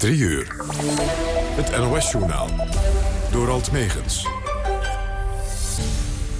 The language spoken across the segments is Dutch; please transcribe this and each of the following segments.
3 uur. Het NOS-journaal. Door Alt Megens.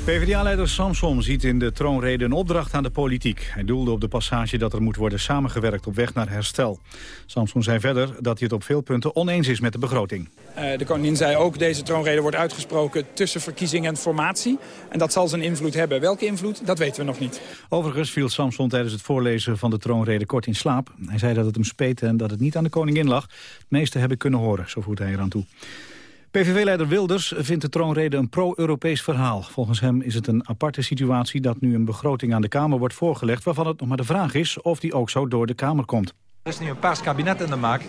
PvdA-leider Samson ziet in de troonrede een opdracht aan de politiek. Hij doelde op de passage dat er moet worden samengewerkt op weg naar herstel. Samson zei verder dat hij het op veel punten oneens is met de begroting. Uh, de koningin zei ook, deze troonrede wordt uitgesproken tussen verkiezing en formatie. En dat zal zijn invloed hebben. Welke invloed, dat weten we nog niet. Overigens viel Samson tijdens het voorlezen van de troonrede kort in slaap. Hij zei dat het hem speet en dat het niet aan de koningin lag. Het meeste hebben kunnen horen, zo voert hij eraan toe. PVV-leider Wilders vindt de troonrede een pro-Europees verhaal. Volgens hem is het een aparte situatie dat nu een begroting aan de Kamer wordt voorgelegd... waarvan het nog maar de vraag is of die ook zo door de Kamer komt. Er is nu een paars kabinet in de maak.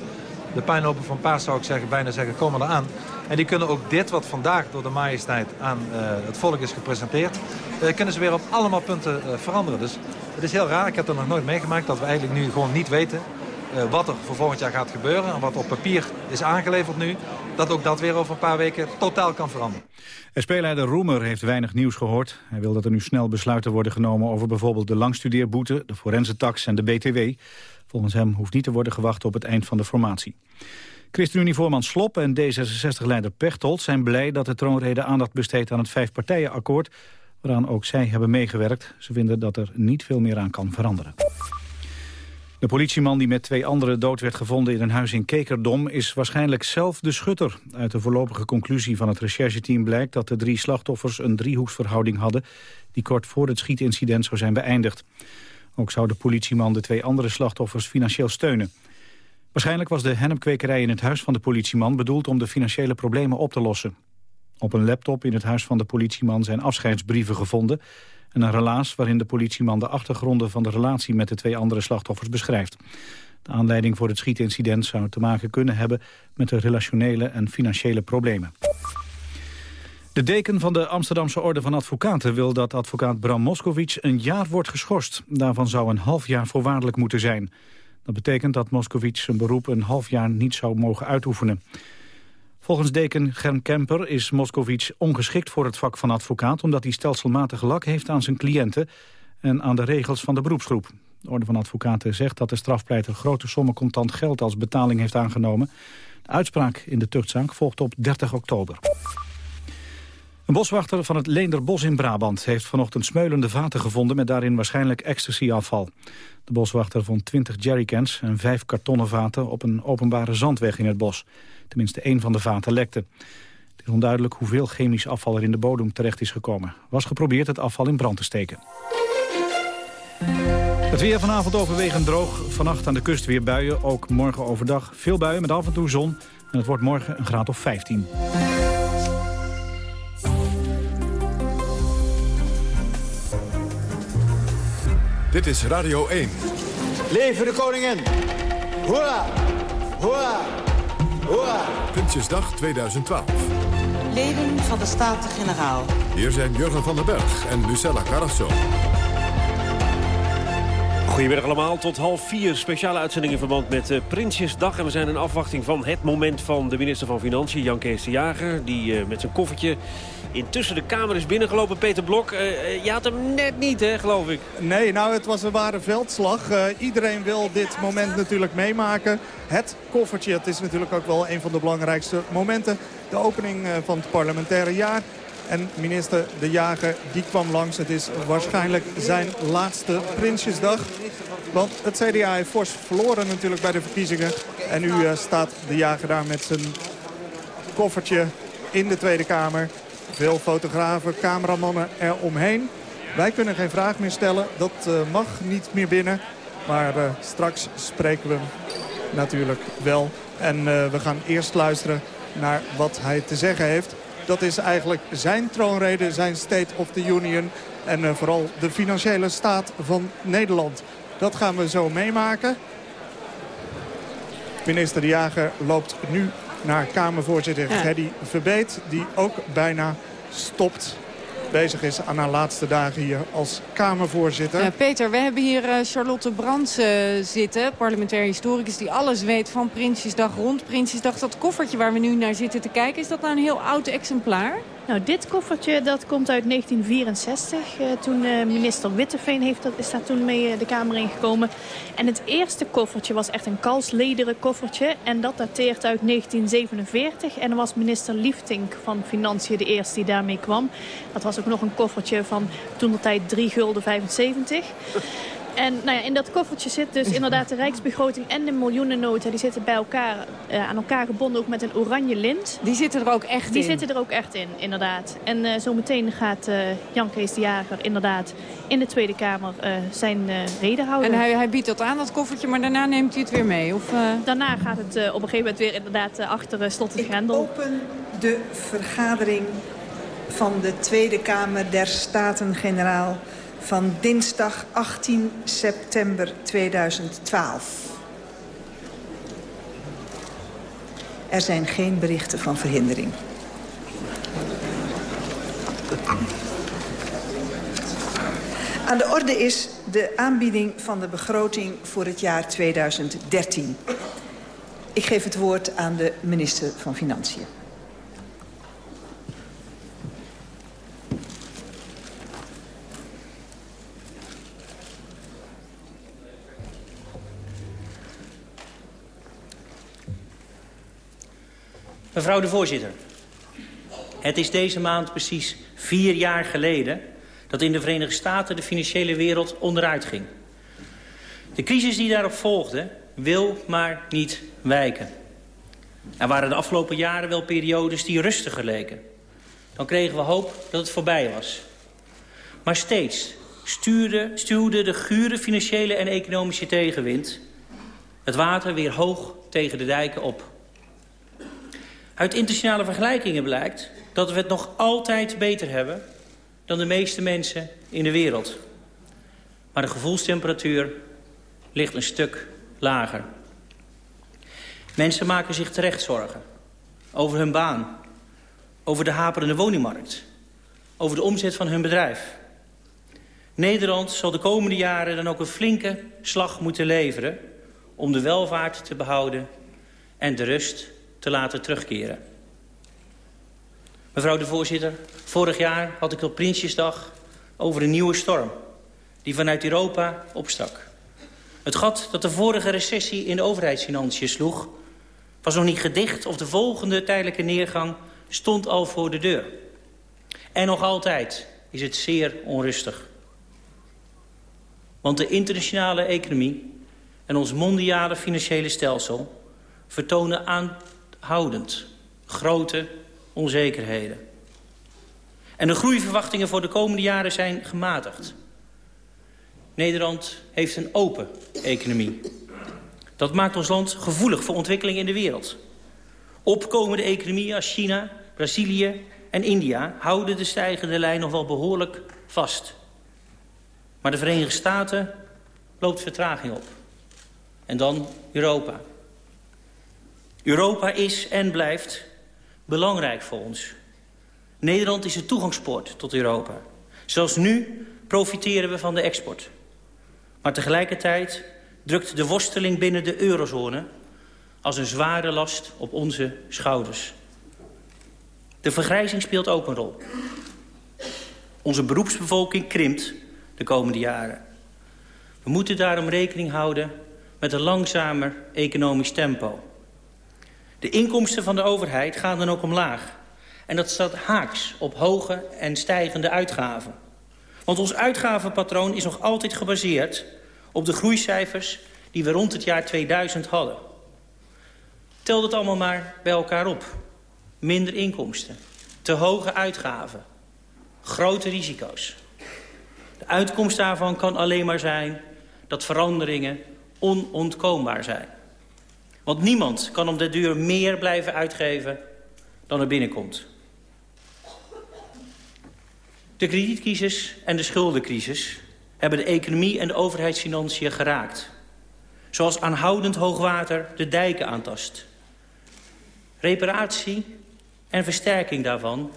De pijnlopen van paars zou ik zeggen, bijna zeggen, komen eraan. En die kunnen ook dit wat vandaag door de majesteit aan uh, het volk is gepresenteerd... Uh, kunnen ze weer op allemaal punten uh, veranderen. Dus het is heel raar, ik heb er nog nooit meegemaakt... dat we eigenlijk nu gewoon niet weten wat er voor volgend jaar gaat gebeuren... en wat op papier is aangeleverd nu... dat ook dat weer over een paar weken totaal kan veranderen. SP-leider Roemer heeft weinig nieuws gehoord. Hij wil dat er nu snel besluiten worden genomen... over bijvoorbeeld de langstudeerboete, de forensentax en de BTW. Volgens hem hoeft niet te worden gewacht op het eind van de formatie. ChristenUnie-voorman Slop en D66-leider Pechtold zijn blij dat de troonrede aandacht besteedt aan het vijfpartijenakkoord, waaraan ook zij hebben meegewerkt. Ze vinden dat er niet veel meer aan kan veranderen. De politieman die met twee anderen dood werd gevonden in een huis in Kekerdom is waarschijnlijk zelf de schutter. Uit de voorlopige conclusie van het rechercheteam blijkt dat de drie slachtoffers een driehoeksverhouding hadden die kort voor het schietincident zou zijn beëindigd. Ook zou de politieman de twee andere slachtoffers financieel steunen. Waarschijnlijk was de hennepkwekerij in het huis van de politieman bedoeld om de financiële problemen op te lossen. Op een laptop in het huis van de politieman zijn afscheidsbrieven gevonden en een relaas waarin de politieman de achtergronden van de relatie met de twee andere slachtoffers beschrijft. De aanleiding voor het schietincident zou te maken kunnen hebben met de relationele en financiële problemen. De deken van de Amsterdamse Orde van Advocaten wil dat advocaat Bram Moskowitz een jaar wordt geschorst. Daarvan zou een half jaar voorwaardelijk moeten zijn. Dat betekent dat Moskowitz zijn beroep een half jaar niet zou mogen uitoefenen. Volgens deken Germ Kemper is Moskowitz ongeschikt voor het vak van advocaat... omdat hij stelselmatig lak heeft aan zijn cliënten en aan de regels van de beroepsgroep. De Orde van Advocaten zegt dat de strafpleiter grote sommen contant geld als betaling heeft aangenomen. De uitspraak in de tuchtzaak volgt op 30 oktober. Een boswachter van het Leenderbos in Brabant heeft vanochtend smeulende vaten gevonden met daarin waarschijnlijk ecstasy-afval. De boswachter vond 20 jerrycans en vijf kartonnen vaten op een openbare zandweg in het bos. Tenminste één van de vaten lekte. Het is onduidelijk hoeveel chemisch afval er in de bodem terecht is gekomen. Was geprobeerd het afval in brand te steken. Het weer vanavond overwegend droog. Vannacht aan de kust weer buien. Ook morgen overdag veel buien met af en toe zon. En het wordt morgen een graad of 15. Dit is Radio 1. Leven de koningin! Hoera! Hoera! Hoera! Prinsjesdag 2012. Leden van de Staten-Generaal. Hier zijn Jurgen van den Berg en Lucella Carrasso. Goedemiddag allemaal, tot half vier speciale uitzending in verband met uh, Prinsjesdag. En we zijn in afwachting van het moment van de minister van Financiën, Jan Kees de Jager. Die uh, met zijn koffertje intussen de Kamer is binnengelopen. Peter Blok, uh, je hem net niet, hè, geloof ik. Nee, nou, het was een ware veldslag. Uh, iedereen wil dit moment natuurlijk meemaken. Het koffertje, het is natuurlijk ook wel een van de belangrijkste momenten. De opening van het parlementaire jaar. En minister De Jager, die kwam langs. Het is waarschijnlijk zijn laatste Prinsjesdag. Want het CDA heeft fors verloren natuurlijk bij de verkiezingen. En nu staat De Jager daar met zijn koffertje in de Tweede Kamer. Veel fotografen, cameramannen eromheen. Wij kunnen geen vraag meer stellen. Dat uh, mag niet meer binnen. Maar uh, straks spreken we hem natuurlijk wel. En uh, we gaan eerst luisteren naar wat hij te zeggen heeft. Dat is eigenlijk zijn troonrede, zijn State of the Union. En vooral de financiële staat van Nederland. Dat gaan we zo meemaken. Minister De Jager loopt nu naar Kamervoorzitter ja. Gerdy Verbeet. Die ook bijna stopt bezig is aan haar laatste dagen hier als Kamervoorzitter. Uh, Peter, we hebben hier uh, Charlotte Brands uh, zitten, parlementair historicus... die alles weet van Prinsjesdag rond Prinsjesdag. Dat koffertje waar we nu naar zitten te kijken, is dat nou een heel oud exemplaar? Nou, dit koffertje dat komt uit 1964. Uh, toen uh, minister Witteveen heeft, dat, is daar toen mee uh, de Kamer ingekomen. En het eerste koffertje was echt een kalslederen koffertje. En dat dateert uit 1947. En dan was minister Liefdink van Financiën de eerste die daarmee kwam. Dat was ook nog een koffertje van toen de tijd 3 gulden 75. En nou ja, in dat koffertje zit dus inderdaad de rijksbegroting en de miljoenennota. Die zitten bij elkaar, uh, aan elkaar gebonden, ook met een oranje lint. Die zitten er ook echt die in? Die zitten er ook echt in, inderdaad. En uh, zometeen gaat uh, Jan Kees de Jager inderdaad in de Tweede Kamer zijn reden houden. En hij, hij, biedt dat aan, dat koffertje, maar daarna neemt hij het weer mee? Of, Daarna gaat het op een gegeven moment weer inderdaad achter slot en grendel. Ik open de vergadering van de Tweede Kamer der Staten-Generaal van dinsdag 18 september 2012. Er zijn geen berichten van verhindering. Aan de orde is de aanbieding van de begroting voor het jaar 2013. Ik geef het woord aan de minister van Financiën. Mevrouw de voorzitter, het is deze maand precies vier jaar geleden... dat in de Verenigde Staten de financiële wereld onderuit ging. De crisis die daarop volgde wil maar niet wijken. Er waren de afgelopen jaren wel periodes die rustiger leken. Dan kregen we hoop dat het voorbij was. Maar steeds stuurde, stuwde de gure financiële en economische tegenwind... het water weer hoog tegen de dijken op. Uit internationale vergelijkingen blijkt dat we het nog altijd beter hebben dan de meeste mensen in de wereld. Maar de gevoelstemperatuur ligt een stuk lager. Mensen maken zich terecht zorgen over hun baan, over de haperende woningmarkt, over de omzet van hun bedrijf. Nederland zal de komende jaren dan ook een flinke slag moeten leveren om de welvaart te behouden en de rust te laten terugkeren. Mevrouw de voorzitter, vorig jaar had ik op Prinsjesdag over een nieuwe storm... die vanuit Europa opstak. Het gat dat de vorige recessie in de overheidsfinanciën sloeg... was nog niet gedicht of de volgende tijdelijke neergang stond al voor de deur. En nog altijd is het zeer onrustig. Want de internationale economie en ons mondiale financiële stelsel... vertonen aanhoudend grote onzekerheden. En de groeiverwachtingen voor de komende jaren zijn gematigd. Nederland heeft een open economie. Dat maakt ons land gevoelig voor ontwikkeling in de wereld. Opkomende economieën als China, Brazilië en India... houden de stijgende lijn nog wel behoorlijk vast. Maar de Verenigde Staten loopt vertraging op. En dan Europa. Europa is en blijft belangrijk voor ons. Nederland is de toegangspoort tot Europa. Zelfs nu profiteren we van de export. Maar tegelijkertijd drukt de worsteling binnen de eurozone... als een zware last op onze schouders. De vergrijzing speelt ook een rol. Onze beroepsbevolking krimpt de komende jaren. We moeten daarom rekening houden met een langzamer economisch tempo. De inkomsten van de overheid gaan dan ook omlaag. En dat staat haaks op hoge en stijgende uitgaven. Want ons uitgavenpatroon is nog altijd gebaseerd op de groeicijfers die we rond het jaar 2000 hadden. Tel dat allemaal maar bij elkaar op. Minder inkomsten, te hoge uitgaven, grote risico's. De uitkomst daarvan kan alleen maar zijn dat veranderingen onontkoombaar zijn. Want niemand kan om de duur meer blijven uitgeven dan er binnenkomt. De kredietcrisis en de schuldencrisis hebben de economie en de overheidsfinanciën geraakt. Zoals aanhoudend hoogwater de dijken aantast. Reparatie en versterking daarvan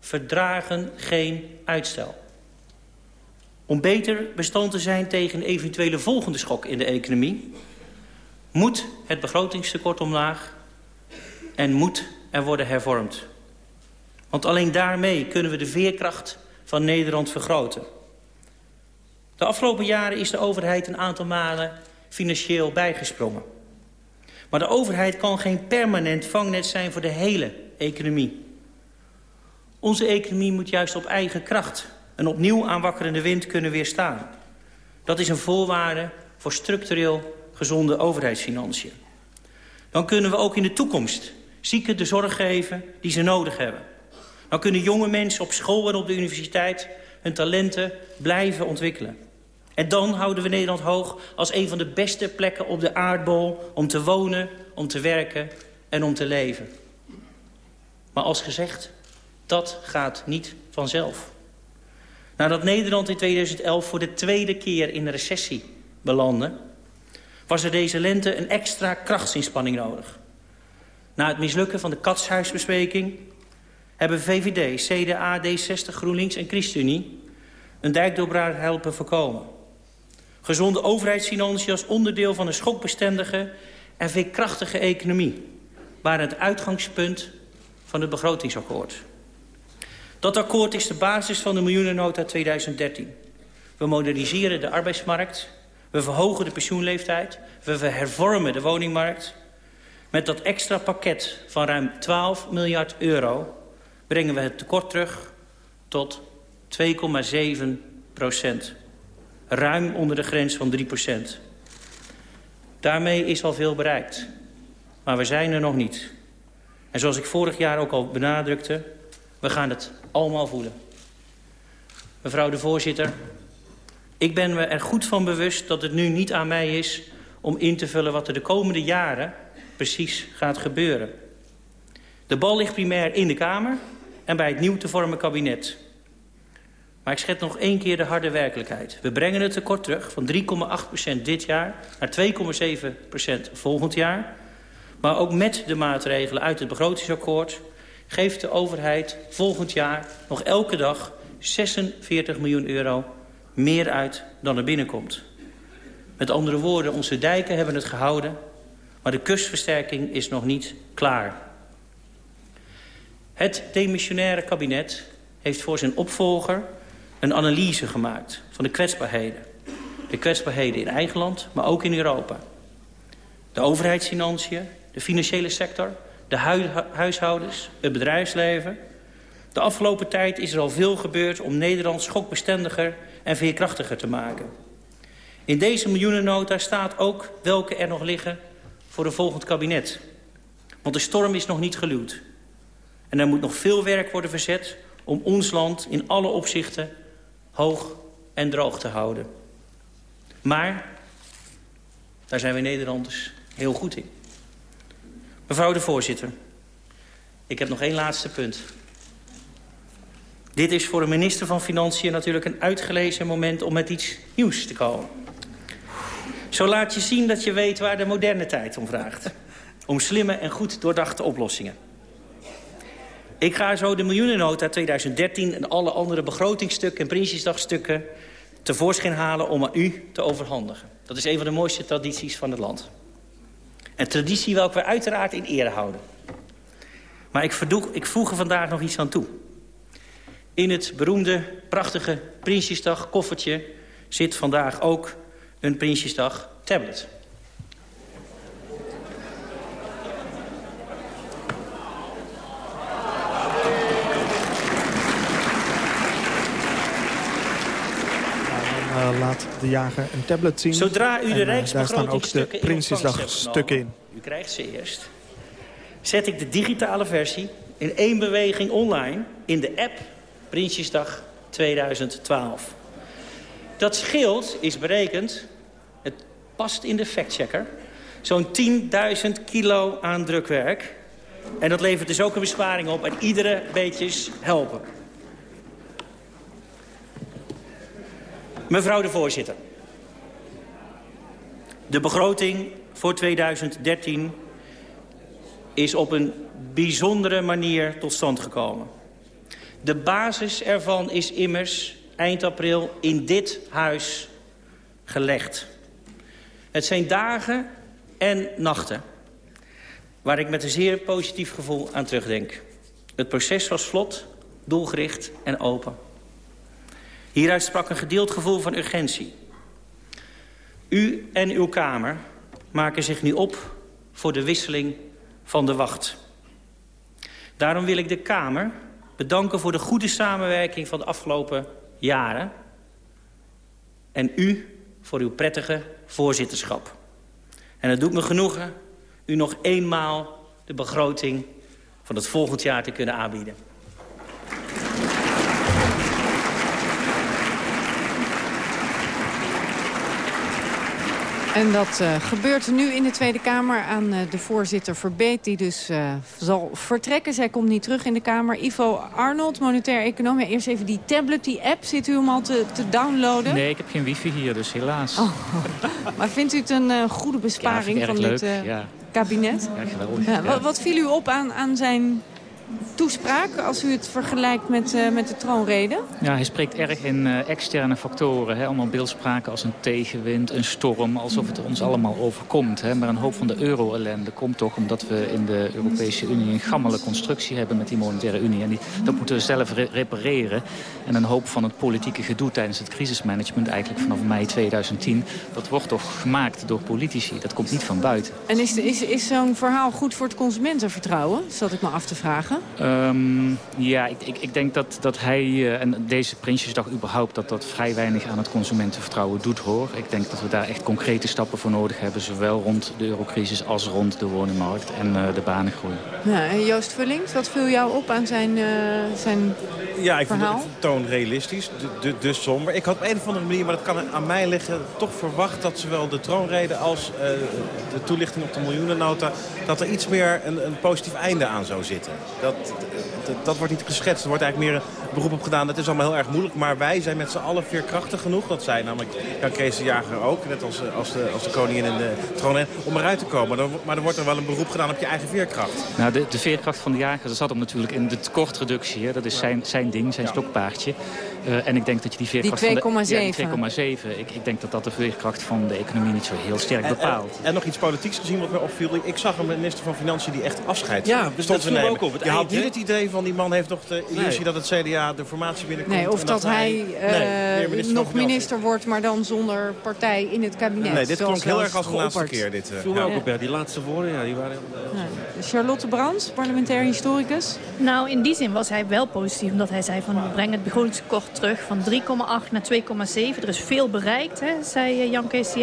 verdragen geen uitstel. Om beter bestand te zijn tegen een eventuele volgende schok in de economie moet het begrotingstekort omlaag en moet er worden hervormd. Want alleen daarmee kunnen we de veerkracht van Nederland vergroten. De afgelopen jaren is de overheid een aantal malen financieel bijgesprongen. Maar de overheid kan geen permanent vangnet zijn voor de hele economie. Onze economie moet juist op eigen kracht een opnieuw aanwakkerende wind kunnen weerstaan. Dat is een voorwaarde voor structureel gezonde overheidsfinanciën. Dan kunnen we ook in de toekomst zieken de zorg geven die ze nodig hebben. Dan kunnen jonge mensen op school en op de universiteit hun talenten blijven ontwikkelen. En dan houden we Nederland hoog als een van de beste plekken op de aardbol... om te wonen, om te werken en om te leven. Maar als gezegd, dat gaat niet vanzelf. Nadat Nederland in 2011 voor de tweede keer in recessie belandde... was er deze lente een extra krachtsinspanning nodig. Na het mislukken van de katshuisbespreking... hebben VVD, CDA, D60, GroenLinks en ChristenUnie... een dijkdoorbraak helpen voorkomen. Gezonde overheidsfinanciën als onderdeel van een schokbestendige en veerkrachtige economie... waren het uitgangspunt van het begrotingsakkoord. Dat akkoord is de basis van de miljoenennota 2013. We moderniseren de arbeidsmarkt, we verhogen de pensioenleeftijd... we hervormen de woningmarkt. Met dat extra pakket van ruim 12 miljard euro... brengen we het tekort terug tot 2,7 procent. Ruim onder de grens van 3 procent. Daarmee is al veel bereikt. Maar we zijn er nog niet. En zoals ik vorig jaar ook al benadrukte... we gaan het allemaal voelen. Mevrouw de voorzitter, ik ben me er goed van bewust dat het nu niet aan mij is... om in te vullen wat er de komende jaren precies gaat gebeuren. De bal ligt primair in de Kamer en bij het nieuw te vormen kabinet. Maar ik schet nog één keer de harde werkelijkheid. We brengen het tekort terug van 3,8% dit jaar naar 2,7% volgend jaar. Maar ook met de maatregelen uit het begrotingsakkoord... geeft de overheid volgend jaar nog elke dag 46 miljoen euro meer uit dan er binnenkomt. Met andere woorden, onze dijken hebben het gehouden... maar de kustversterking is nog niet klaar. Het demissionaire kabinet heeft voor zijn opvolger een analyse gemaakt van de kwetsbaarheden. De kwetsbaarheden in eigen land, maar ook in Europa. De overheidsfinanciën, de financiële sector, de huishoudens, het bedrijfsleven. De afgelopen tijd is er al veel gebeurd om Nederland schokbestendiger en veerkrachtiger te maken. In deze miljoenennota staat ook welke er nog liggen voor een volgend kabinet. Want de storm is nog niet geluwd. En er moet nog veel werk worden verzet om ons land in alle opzichten hoog en droog te houden. Maar, daar zijn we Nederlanders heel goed in. Mevrouw de voorzitter, ik heb nog één laatste punt. Dit is voor een minister van Financiën natuurlijk een uitgelezen moment om met iets nieuws te komen. Zo laat je zien dat je weet waar de moderne tijd om vraagt. Om slimme en goed doordachte oplossingen. Ik ga zo de miljoenennota 2013 en alle andere begrotingstukken en Prinsjesdagstukken tevoorschijn halen om aan u te overhandigen. Dat is een van de mooiste tradities van het land. Een traditie welke we uiteraard in ere houden. Maar ik, verdoeg, ik voeg er vandaag nog iets aan toe. In het beroemde, prachtige Prinsjesdag koffertje zit vandaag ook een Prinsjesdag tablet. Uh, laat de jager een tablet zien. Zodra u de en, uh, Daar staan ook de in. U krijgt ze eerst. Zet ik de digitale versie in één beweging online in de app Prinsjesdag 2012. Dat schild is berekend, het past in de factchecker, zo'n 10.000 kilo aan drukwerk. En dat levert dus ook een besparing op en iedere beetjes helpen. Mevrouw de voorzitter. De begroting voor 2013 is op een bijzondere manier tot stand gekomen. De basis ervan is immers eind april in dit huis gelegd. Het zijn dagen en nachten waar ik met een zeer positief gevoel aan terugdenk. Het proces was vlot, doelgericht en open. Hieruit sprak een gedeeld gevoel van urgentie. U en uw Kamer maken zich nu op voor de wisseling van de wacht. Daarom wil ik de Kamer bedanken voor de goede samenwerking van de afgelopen jaren. En u voor uw prettige voorzitterschap. En het doet me genoegen u nog eenmaal de begroting van het volgend jaar te kunnen aanbieden. En dat uh, gebeurt nu in de Tweede Kamer aan uh, de voorzitter Verbeet... die dus uh, zal vertrekken. Zij komt niet terug in de Kamer. Ivo Arnold, monetair econoom. Ja, eerst even die tablet, die app. Zit u hem al te, te downloaden? Nee, ik heb geen wifi hier, dus helaas. Oh. maar vindt u het een goede besparing ja, van dit ja. kabinet? Ja, geweldig. Ja, wat, wat viel u op aan, aan zijn toespraak als u het vergelijkt met, uh, met de troonrede? Ja, hij spreekt erg in uh, externe factoren. Hè? Allemaal beeldspraken als een tegenwind, een storm. Alsof het ons allemaal overkomt. Hè? Maar een hoop van de euro-ellende komt toch omdat we in de Europese Unie... een gammele constructie hebben met die monetaire unie. En die, dat moeten we zelf re repareren. En een hoop van het politieke gedoe tijdens het crisismanagement... eigenlijk vanaf mei 2010, dat wordt toch gemaakt door politici. Dat komt niet van buiten. En is, is, is zo'n verhaal goed voor het consumentenvertrouwen? Zat ik me af te vragen. Um, ja, ik, ik, ik, denk dat, dat hij uh, en deze Prinsjesdag überhaupt... dat dat vrij weinig aan het consumentenvertrouwen doet, hoor. Ik denk dat we daar echt concrete stappen voor nodig hebben... zowel rond de eurocrisis als rond de woningmarkt en uh, de banengroei. Ja, en Joost Vullings, wat viel jou op aan zijn, uh, zijn Ja, ik verhaal? vond het toon realistisch, dus somber. Ik had op een of andere manier, maar dat kan aan mij liggen... toch verwacht dat zowel de troonrede als de toelichting op de miljoenennota... dat er iets meer een, een positief einde aan zou zitten. Dat, dat, dat, wordt niet geschetst. Er wordt eigenlijk meer een beroep op gedaan. Dat is allemaal heel erg moeilijk. Maar wij zijn met z'n allen veerkrachtig genoeg. Dat zei namelijk Jan Kees de Jager ook. Net als, als, de, als de koningin en de troon. Om eruit te komen. Maar er wordt er wel een beroep gedaan op je eigen veerkracht. Nou, de, de veerkracht van de jager dat zat hem natuurlijk in de tekortreductie. Hè. Dat is zijn, zijn ding, zijn ja. stokpaardje. Uh, en ik denk dat je die veerkracht die 2,7. van de... Ja, 2,7. Ik, ik denk dat dat de veerkracht van de economie niet zo heel sterk en, bepaalt. En, en, nog iets politieks gezien wat mij opviel. Ik zag een minister van Financiën die echt afscheid ja, dus stond dat te nemen. Ook op het je had niet het idee van die man heeft nog de illusie nee. dat het CDA de formatie binnenkomt. Nee, of dat, dat, hij uh, minister nog minister wordt, maar dan zonder partij in het kabinet. Nee, dit klonk heel erg als de laatste keer. Dit, uh, viel me ook op, ja. Die laatste woorden, ja, die waren... Ja. Charlotte Brands, parlementair historicus. Nou, in die zin was hij wel positief, omdat hij zei van we brengen het begrotingstekort terug van 3,8 naar 2,7. Er is veel bereikt, hè, zei Jan Kees.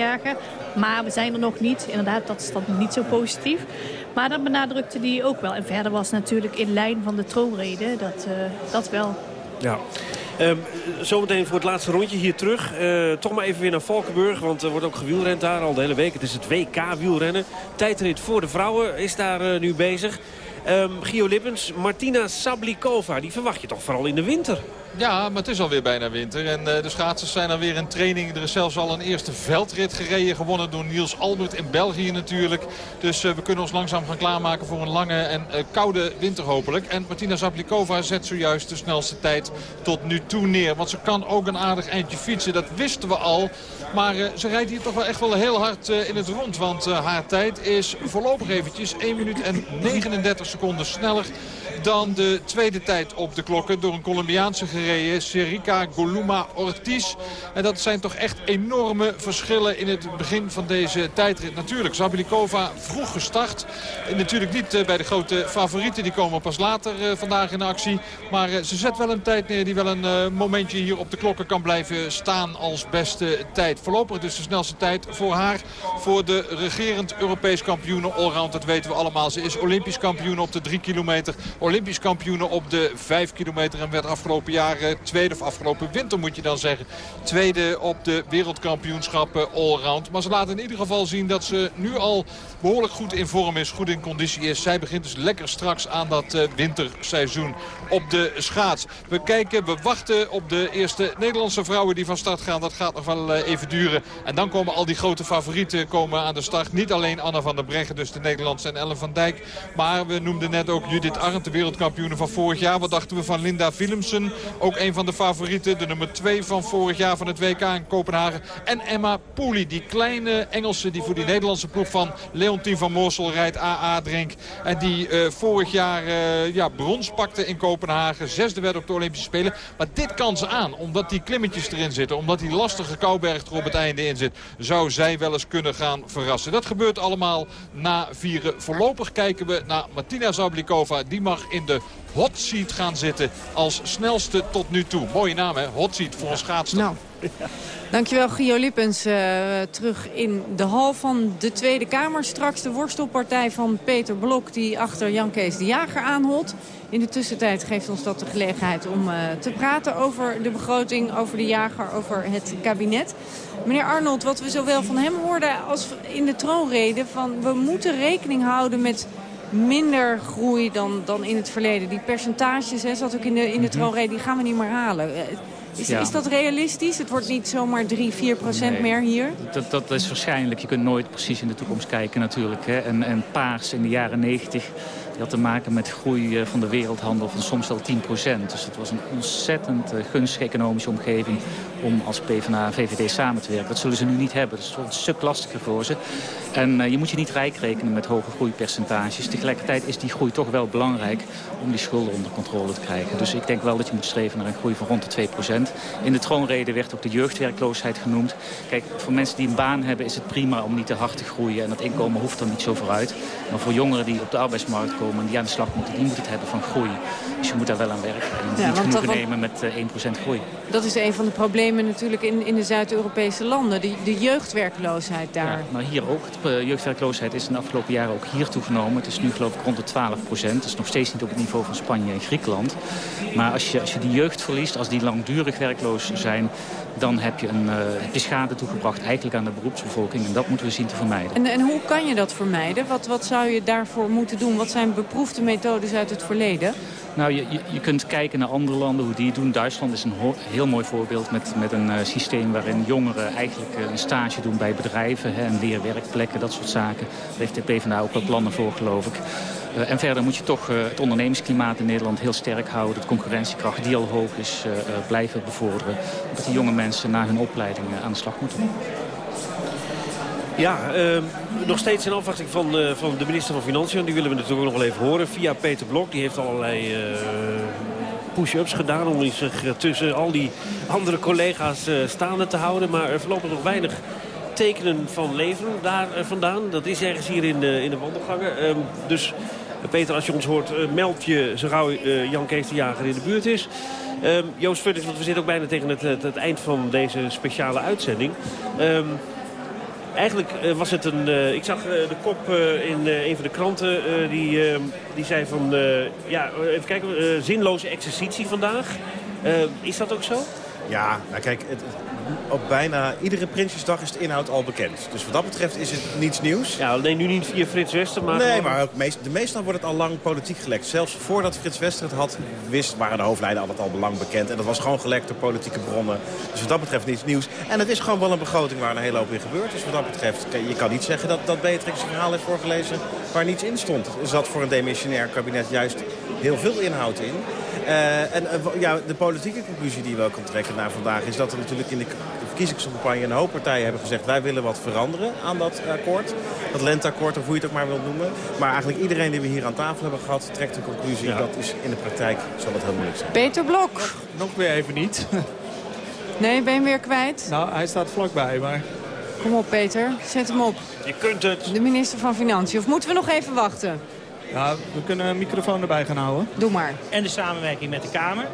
Maar we zijn er nog niet. Inderdaad, dat is dan niet zo positief. Maar dat benadrukte hij ook wel. En verder was natuurlijk in lijn van de troonrede, dat, uh, dat wel. Ja. Um, zometeen voor het laatste rondje hier terug. Uh, toch maar even weer naar Valkenburg, want er wordt ook gewielrend daar al de hele week. Het is het WK wielrennen. Tijdrit voor de vrouwen is daar nu bezig. Um, Gio Lippens, Martina Sablikova, die verwacht je toch vooral in de winter? Ja, maar het is alweer bijna winter. En uh, de schaatsers zijn alweer in training. Er is zelfs al een eerste veldrit gereden. Gewonnen door Niels Albert in België natuurlijk. Dus uh, we kunnen ons langzaam gaan klaarmaken voor een lange en uh, koude winter hopelijk. En Martina Zablikova zet zojuist de snelste tijd tot nu toe neer. Want ze kan ook een aardig eindje fietsen. Dat wisten we al. Maar ze rijdt hier toch wel echt wel heel hard in het rond. Want haar tijd is voorlopig eventjes 1 minuut en 39 seconden sneller dan de tweede tijd op de klokken door een Colombiaanse gereden, Serica Goluma Ortiz. En dat zijn toch echt enorme verschillen in het begin van deze tijdrit. Natuurlijk, Zabilikova vroeg gestart. En natuurlijk niet bij de grote favorieten, die komen pas later vandaag in actie. Maar ze zet wel een tijd neer die wel een momentje hier op de klokken kan blijven staan als beste tijd. Voorlopig dus de snelste tijd voor haar, voor de regerend Europees kampioene allround. Dat weten we allemaal. Ze is Olympisch kampioen op de 3 kilometer. Olympisch kampioen op de 5 kilometer en werd afgelopen jaar tweede of afgelopen winter moet je dan zeggen. Tweede op de wereldkampioenschappen allround. Maar ze laten in ieder geval zien dat ze nu al behoorlijk goed in vorm is, goed in conditie is. Zij begint dus lekker straks aan dat uh, winterseizoen op de schaats. We kijken, we wachten op de eerste Nederlandse vrouwen die van start gaan. Dat gaat nog wel uh, even duren. En dan komen al die grote favorieten komen aan de start. Niet alleen Anna van der Breggen, dus de Nederlandse en Ellen van Dijk. Maar we noemden net ook Judith Arndt, de wereldkampioenen van vorig jaar. Wat dachten we van Linda Willemsen? Ook een van de favorieten. De nummer 2 van vorig jaar van het WK in Kopenhagen. En Emma Pooley, die kleine Engelse die voor die Nederlandse ploeg van Leontien van Moorsel rijdt. AA Drink. En die uh, vorig jaar uh, ja, brons pakte in Kopenhagen. Zesde werd op de Olympische Spelen. Maar dit kan ze aan, omdat die klimmetjes erin zitten. Omdat die lastige Kouberg er op het einde in zit. Zou zij wel eens kunnen gaan verrassen. Dat gebeurt allemaal na vieren. Voorlopig kijken we naar Martina Zablikova. Die mag in de hot seat gaan zitten als snelste tot nu toe. Mooie naam hè, hot seat voor een schaatster. Nou. Dankjewel Gio Lippens. Uh, terug in de hal van de Tweede Kamer. Straks de worstelpartij van Peter Blok die achter Jan Kees de Jager aanholt. In de tussentijd geeft ons dat de gelegenheid om uh, te praten over de begroting, over de jager, over het kabinet. Meneer Arnold, wat we zowel van hem hoorden als in de troonrede... van we moeten rekening houden met minder groei dan, dan in het verleden. Die percentages, hè, zat ook in de, in de mhm. troonrede, die gaan we niet meer halen. Eh, is, is, dat realistisch? Het wordt niet zomaar 3, 4 procent meer hier? Dat, dat is waarschijnlijk. Je kunt nooit precies in de toekomst kijken natuurlijk. Hè. En, en paars in de jaren 90 die had te maken met groei eh, van de wereldhandel van soms wel 10% Dus het was een ontzettend eh, gunstige economische omgeving om als PvdA en VVD samen te werken. Dat zullen ze nu niet hebben. Dat is een stuk lastiger voor ze. En uh, je moet je niet rijk rekenen met hoge groeipercentages. Tegelijkertijd is die groei toch wel belangrijk om die schulden onder controle te krijgen. Dus ik denk wel dat je moet streven naar een groei van rond de 2% In de troonrede werd ook de jeugdwerkloosheid genoemd. Kijk, voor mensen die een baan hebben is het prima om niet te hard te groeien. En dat inkomen hoeft dan niet zo vooruit. Maar voor jongeren die op de arbeidsmarkt komen komen die aan de slag moeten, die het hebben van groei. Dus je moet daar wel aan werken. En ja, niet genoegen nemen met 1% eh, groei. Dat is een van de problemen natuurlijk in, in de Zuid-Europese landen. De, de jeugdwerkloosheid daar. Ja, maar hier ook. De eh, jeugdwerkloosheid is in de afgelopen jaren ook hier toegenomen. Het is nu geloof ik rond de 12 procent. Dat is nog steeds niet op het niveau van Spanje en Griekenland. Maar als je, als je die jeugd verliest, als die langdurig werkloos zijn... dan heb je, een, uh, heb je schade toegebracht eigenlijk aan de beroepsbevolking. En dat moeten we zien te vermijden. En, en hoe kan je dat vermijden? Wat, wat zou je daarvoor moeten doen? Wat zijn beproefde methodes uit het verleden? Nou, je, je, kunt kijken naar andere landen, hoe die het doen. Duitsland is een heel mooi voorbeeld met, met een uh, systeem waarin jongeren eigenlijk uh, een stage doen bij bedrijven. Hè, en leerwerkplekken, dat soort zaken. Daar heeft de PvdA ook wel plannen voor, geloof ik. Uh, en verder moet je toch het ondernemingsklimaat in Nederland heel sterk houden. De concurrentiekracht die al hoog is, blijven bevorderen. Dat die jonge mensen na hun opleiding aan de slag moeten. Ja, uh, nog steeds in afwachting van, uh, van de minister van Financiën. Die willen we natuurlijk nog wel even horen. Via Peter Blok. Die heeft allerlei uh, push-ups gedaan om zich tussen al die andere collega's uh, staande te houden. Maar er verlopen nog weinig tekenen van leven daar vandaan. Dat is ergens hier in de, in de wandelgangen. Ehm, dus Peter, als je ons hoort, meld je zo gauw Jan Kees de Jager in de buurt is. Um, Joost Vutters, want we zitten ook bijna tegen het, het, eind van deze speciale uitzending. Eigenlijk eh, was het een... Uh, ik zag uh, de kop in een van de kranten. die, die zei van... ja, even kijken. zinloze exercitie vandaag. is dat ook zo? Ja, nou kijk, het, op bijna iedere Prinsjesdag is de inhoud al bekend. Dus wat dat betreft is het niets nieuws. Ja, alleen nu niet via Frits Wester, maar... Nee, maar ook meest, de meestal wordt het al lang politiek gelekt. Zelfs voordat Frits Wester het had, wist, waren de hoofdlijnen altijd al belang bekend. En dat was gewoon gelekt door politieke bronnen. Dus wat dat betreft niets nieuws. En het is gewoon wel een begroting waar een hele hoop in gebeurt. Dus wat dat betreft, je kan niet zeggen dat, dat Beatrix een verhaal heeft voorgelezen waar niets in stond. Er zat voor een demissionair kabinet juist heel veel inhoud in. Uh, en uh, ja, de politieke conclusie die je wel kan trekken naar vandaag... is dat er natuurlijk in de verkiezingscampagne een hoop partijen hebben gezegd... wij willen wat veranderen aan dat akkoord. Dat lenteakkoord, of hoe je het ook maar wilt noemen. Maar eigenlijk iedereen die we hier aan tafel hebben gehad... trekt de conclusie dat is in de praktijk zal het heel moeilijk zijn. Peter Blok. Nog weer even niet. Nee, ben je weer kwijt? Nou, hij staat vlakbij, maar... Kom op, Peter. Zet hem op. Je kunt het. De minister van Financiën. Of moeten we nog even wachten? Ja, we kunnen een microfoon erbij gaan houden. Doe maar. En de samenwerking met de Kamer.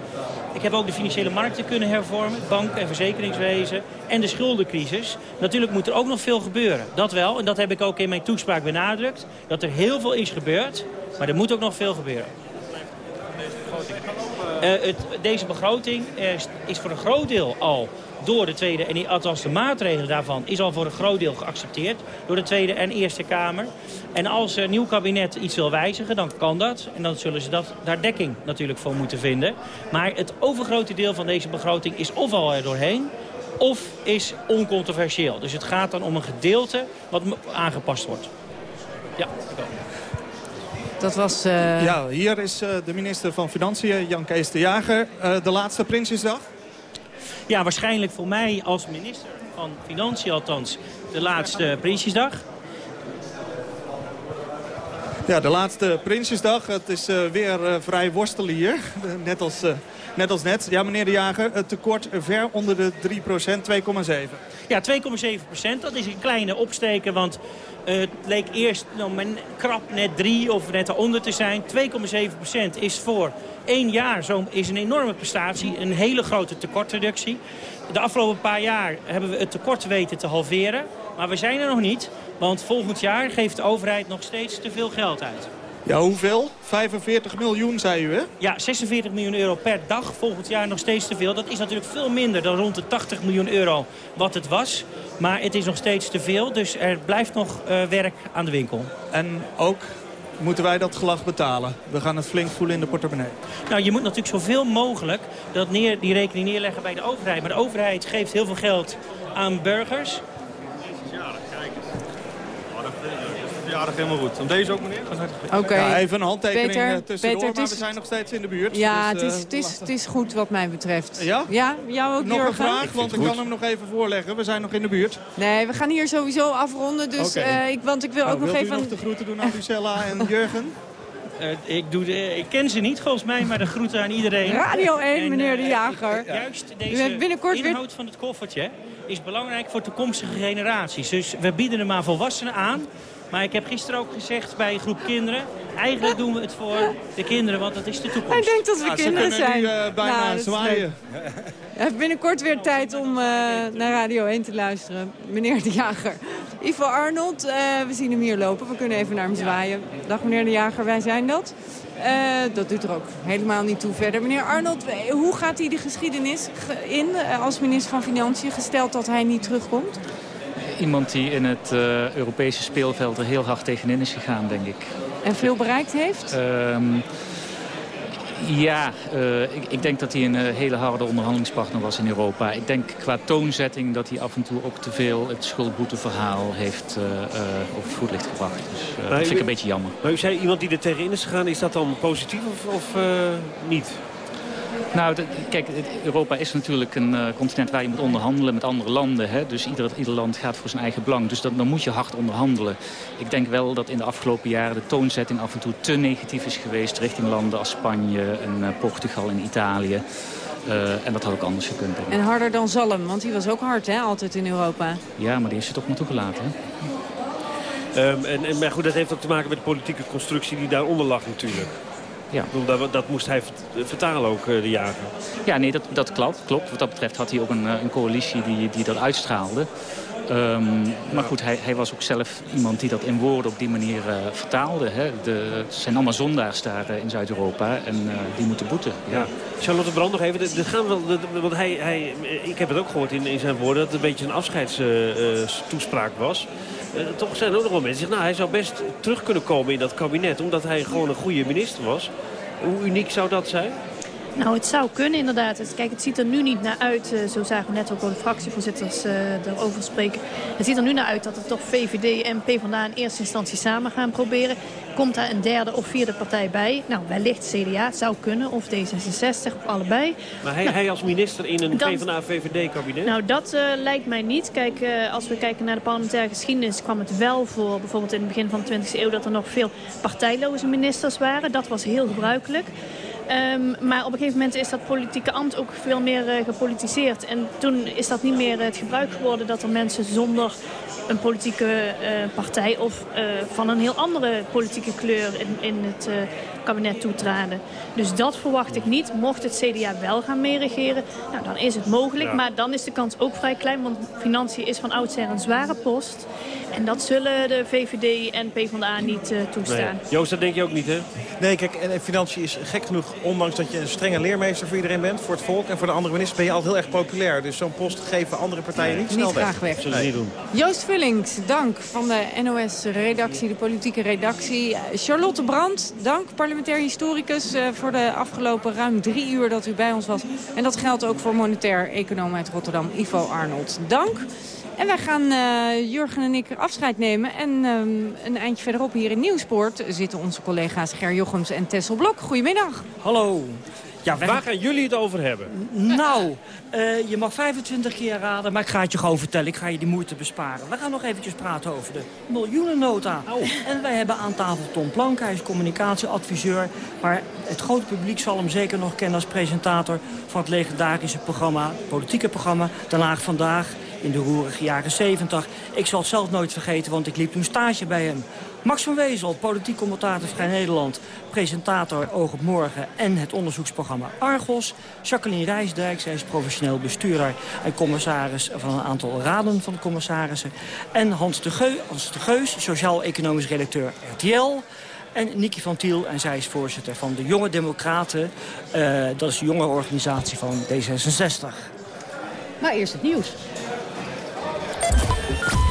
Ik heb ook de financiële markten kunnen hervormen. Bank- en verzekeringswezen. En de schuldencrisis. Natuurlijk moet er ook nog veel gebeuren. Dat wel. En dat heb ik ook in mijn toespraak benadrukt. Dat er heel veel is gebeurd. Maar er moet ook nog veel gebeuren. Uh, het, deze begroting is, is voor een groot deel al door de Tweede en althans de maatregelen daarvan is al voor een groot deel geaccepteerd door de Tweede en Eerste Kamer. En als een nieuw kabinet iets wil wijzigen, dan kan dat. En dan zullen ze dat, daar dekking natuurlijk voor moeten vinden. Maar het overgrote deel van deze begroting is of al er doorheen of is oncontroversieel. Dus het gaat dan om een gedeelte wat aangepast wordt. Ja. Dat was... Uh... Ja, hier is uh, de minister van Financiën, Jan Kees de Jager. Uh, de laatste Prinsjesdag? Ja, waarschijnlijk voor mij als minister van Financiën althans de laatste Prinsjesdag. Ja, de laatste Prinsjesdag. Het is uh, weer uh, vrij worstelen hier. net, als, uh, net als net. Ja, meneer De Jager, het tekort ver onder de 3% 2,7. Ja, 2,7% Dat is een kleine opsteken, want het leek eerst nou, men, krap net 3 of net eronder te zijn. 2,7% is voor één jaar zo is een enorme prestatie. Een hele grote tekortreductie. De afgelopen paar jaar hebben we het tekort weten te halveren. Maar we zijn er nog niet, want volgend jaar geeft de overheid nog steeds te veel geld uit. Ja, hoeveel? 45 miljoen, zei u, hè? Ja, 46 miljoen euro per dag. Volgend jaar nog steeds te veel. Dat is natuurlijk veel minder dan rond de 80 miljoen euro wat het was. Maar het is nog steeds te veel, dus er blijft nog uh, werk aan de winkel. En ook moeten wij dat gelag betalen. We gaan het flink voelen in de portemonnee. Nou, je moet natuurlijk zoveel mogelijk dat neer, die rekening neerleggen bij de overheid. Maar de overheid geeft heel veel geld aan burgers. Verjaardag helemaal goed. Om deze ook, meneer? Oké. Okay. Ja, even een handtekening Peter, eh, tussendoor, Peter, maar is... we zijn nog steeds in de buurt. Ja, dus, het, is, het, is, het is goed wat mij betreft. Ja? Ja, jou ook, Nog Jurgen? een vraag, want ik kan hem nog even voorleggen. We zijn nog in de buurt. Nee, we gaan hier sowieso afronden. Dus, okay. uh, ik, want ik wil nou, ook nog even... nog de groeten doen aan Lucella en Jurgen? Uh, ik, doe de, ik ken ze niet volgens mij, maar de groeten aan iedereen. Radio 1, en, meneer De Jager. Uh, juist deze binnenkort inhoud weer... van het koffertje is belangrijk voor toekomstige generaties. Dus we bieden hem aan volwassenen aan. Maar ik heb gisteren ook gezegd bij een groep kinderen... eigenlijk doen we het voor de kinderen, want dat is de toekomst. Ik denk dat we ja, kinderen zijn. Nu, uh, bijna nou, zwaaien. Je hebt binnenkort weer tijd om uh, naar Radio 1 te luisteren. Meneer De Jager. Ivo Arnold, uh, we zien hem hier lopen. We kunnen even naar hem zwaaien. Dag meneer De Jager, wij zijn dat. Uh, dat doet er ook helemaal niet toe verder. Meneer Arnold, hoe gaat hij de geschiedenis in als minister van Financiën... gesteld dat hij niet terugkomt? Iemand die in het uh, Europese speelveld er heel hard tegenin is gegaan, denk ik. En veel bereikt heeft? Um, ja, uh, ik, ik, denk dat hij een uh, hele harde onderhandelingspartner was in Europa. Ik denk qua toonzetting dat hij af en toe ook te veel het schuldboeteverhaal heeft uh, op het voetlicht gebracht. Dus dat vind ik een beetje jammer. Maar u zei iemand die er tegenin is gegaan, is dat dan positief of, of niet? Nou, de, kijk, Europa is natuurlijk een uh, continent waar je moet onderhandelen met andere landen. Hè? Dus ieder, ieder land gaat voor zijn eigen belang. Dus dat, dan moet je hard onderhandelen. Ik denk wel dat in de afgelopen jaren de toonzetting af en toe te negatief is geweest... richting landen als Spanje en uh, Portugal en Italië. Uh, en dat had ook anders gekund. En harder dan Zalm, want die was ook hard, hè, altijd in Europa. Ja, maar die is je toch maar toegelaten, hè? Um, en, en, maar goed, dat heeft ook te maken met de politieke constructie die daaronder lag natuurlijk. Ja. Dat, dat, moest hij vertalen ook, de jager. Ja, nee, dat, dat klopt, klopt. Wat dat betreft had hij ook een, een coalitie die, die dat uitstraalde. Um, maar goed, hij, hij, was ook zelf iemand die dat in woorden op die manier uh, vertaalde. Hè. De, het zijn allemaal zondaars daar uh, in Zuid-Europa en uh, die moeten boeten. Ja. Charlotte Brand nog even. De, de gaan wel, want hij, hij, ik heb het ook gehoord in, in zijn woorden dat het een beetje een afscheidstoespraak was. Uh, toch zijn er ook nog wel mensen die zeggen, nou, hij zou best terug kunnen komen in dat kabinet. Omdat hij gewoon een goede minister was. Hoe uniek zou dat zijn? Nou, het zou kunnen inderdaad. Kijk, het ziet er nu niet naar uit, uh, zo zagen we net ook al de fractievoorzitters uh, erover spreken. Het ziet er nu naar uit dat het toch VVD en PvdA in eerste instantie samen gaan proberen. Komt daar een derde of vierde partij bij? Nou, wellicht CDA, zou kunnen, of D66, of allebei. Maar hij, nou, hij als minister in een PvdA-VVD-kabinet? Nou, dat uh, lijkt mij niet. Kijk, als we kijken naar de parlementaire geschiedenis kwam het wel voor, bijvoorbeeld in het begin van de 20e eeuw, dat er nog veel partijloze ministers waren. Dat was heel gebruikelijk. Um, maar op een gegeven moment is dat politieke ambt ook veel meer uh, gepolitiseerd. En toen is dat niet meer het gebruik geworden dat er mensen zonder een politieke uh, partij of uh, van een heel andere politieke kleur in, in het kabinet toetraden. Dus dat verwacht ik niet. Mocht het CDA wel gaan meeregeren, nou, dan is het mogelijk. Ja. Maar dan is de kans ook vrij klein, want financiën is van oudsher een zware post. En dat zullen de VVD en PvdA niet uh, toestaan. Nee. Joost, dat denk je ook niet, hè? Nee, kijk, en financiën is gek genoeg... ondanks dat je een strenge leermeester voor iedereen bent... voor het volk en voor de andere ministers... ben je altijd heel erg populair. Dus zo'n post geven andere partijen nee. niet snel niet weg. graag weg. Zullen ze niet doen. Joost Vullings, dank van de NOS-redactie, de politieke redactie. Charlotte Brandt, dank, parlementair historicus... Uh, voor de afgelopen ruim drie uur dat u bij ons was. En dat geldt ook voor monetair econoom uit Rotterdam, Ivo Arnold. Dank. En wij gaan uh, Jurgen en ik afscheid nemen. En um, een eindje verderop hier in Nieuwspoort zitten onze collega's Ger Jochems en Tessel Blok. Goedemiddag. Hallo. Ja, Waar gaan jullie het over hebben? Nou, uh, je mag 25 keer raden, maar ik ga het je gewoon vertellen. Ik ga je die moeite besparen. We gaan nog eventjes praten over de miljoenennota. Oh. En wij hebben aan tafel Tom Plank, hij is communicatieadviseur. Maar het grote publiek zal hem zeker nog kennen als presentator... van het legendarische programma, politieke programma, Haag Vandaag in de roerige jaren 70. Ik zal het zelf nooit vergeten, want ik liep toen stage bij hem. Max van Wezel, politiek commentator Vrij Nederland, presentator Oog op Morgen en het onderzoeksprogramma Argos. Jacqueline Rijsdijk, zij is professioneel bestuurder en commissaris van een aantal raden van de commissarissen. En Hans de, Geu Hans de Geus, sociaal-economisch redacteur RTL. En Niki van Tiel, en zij is voorzitter van de Jonge Democraten. Uh, dat is de jonge organisatie van D66. Maar eerst het nieuws.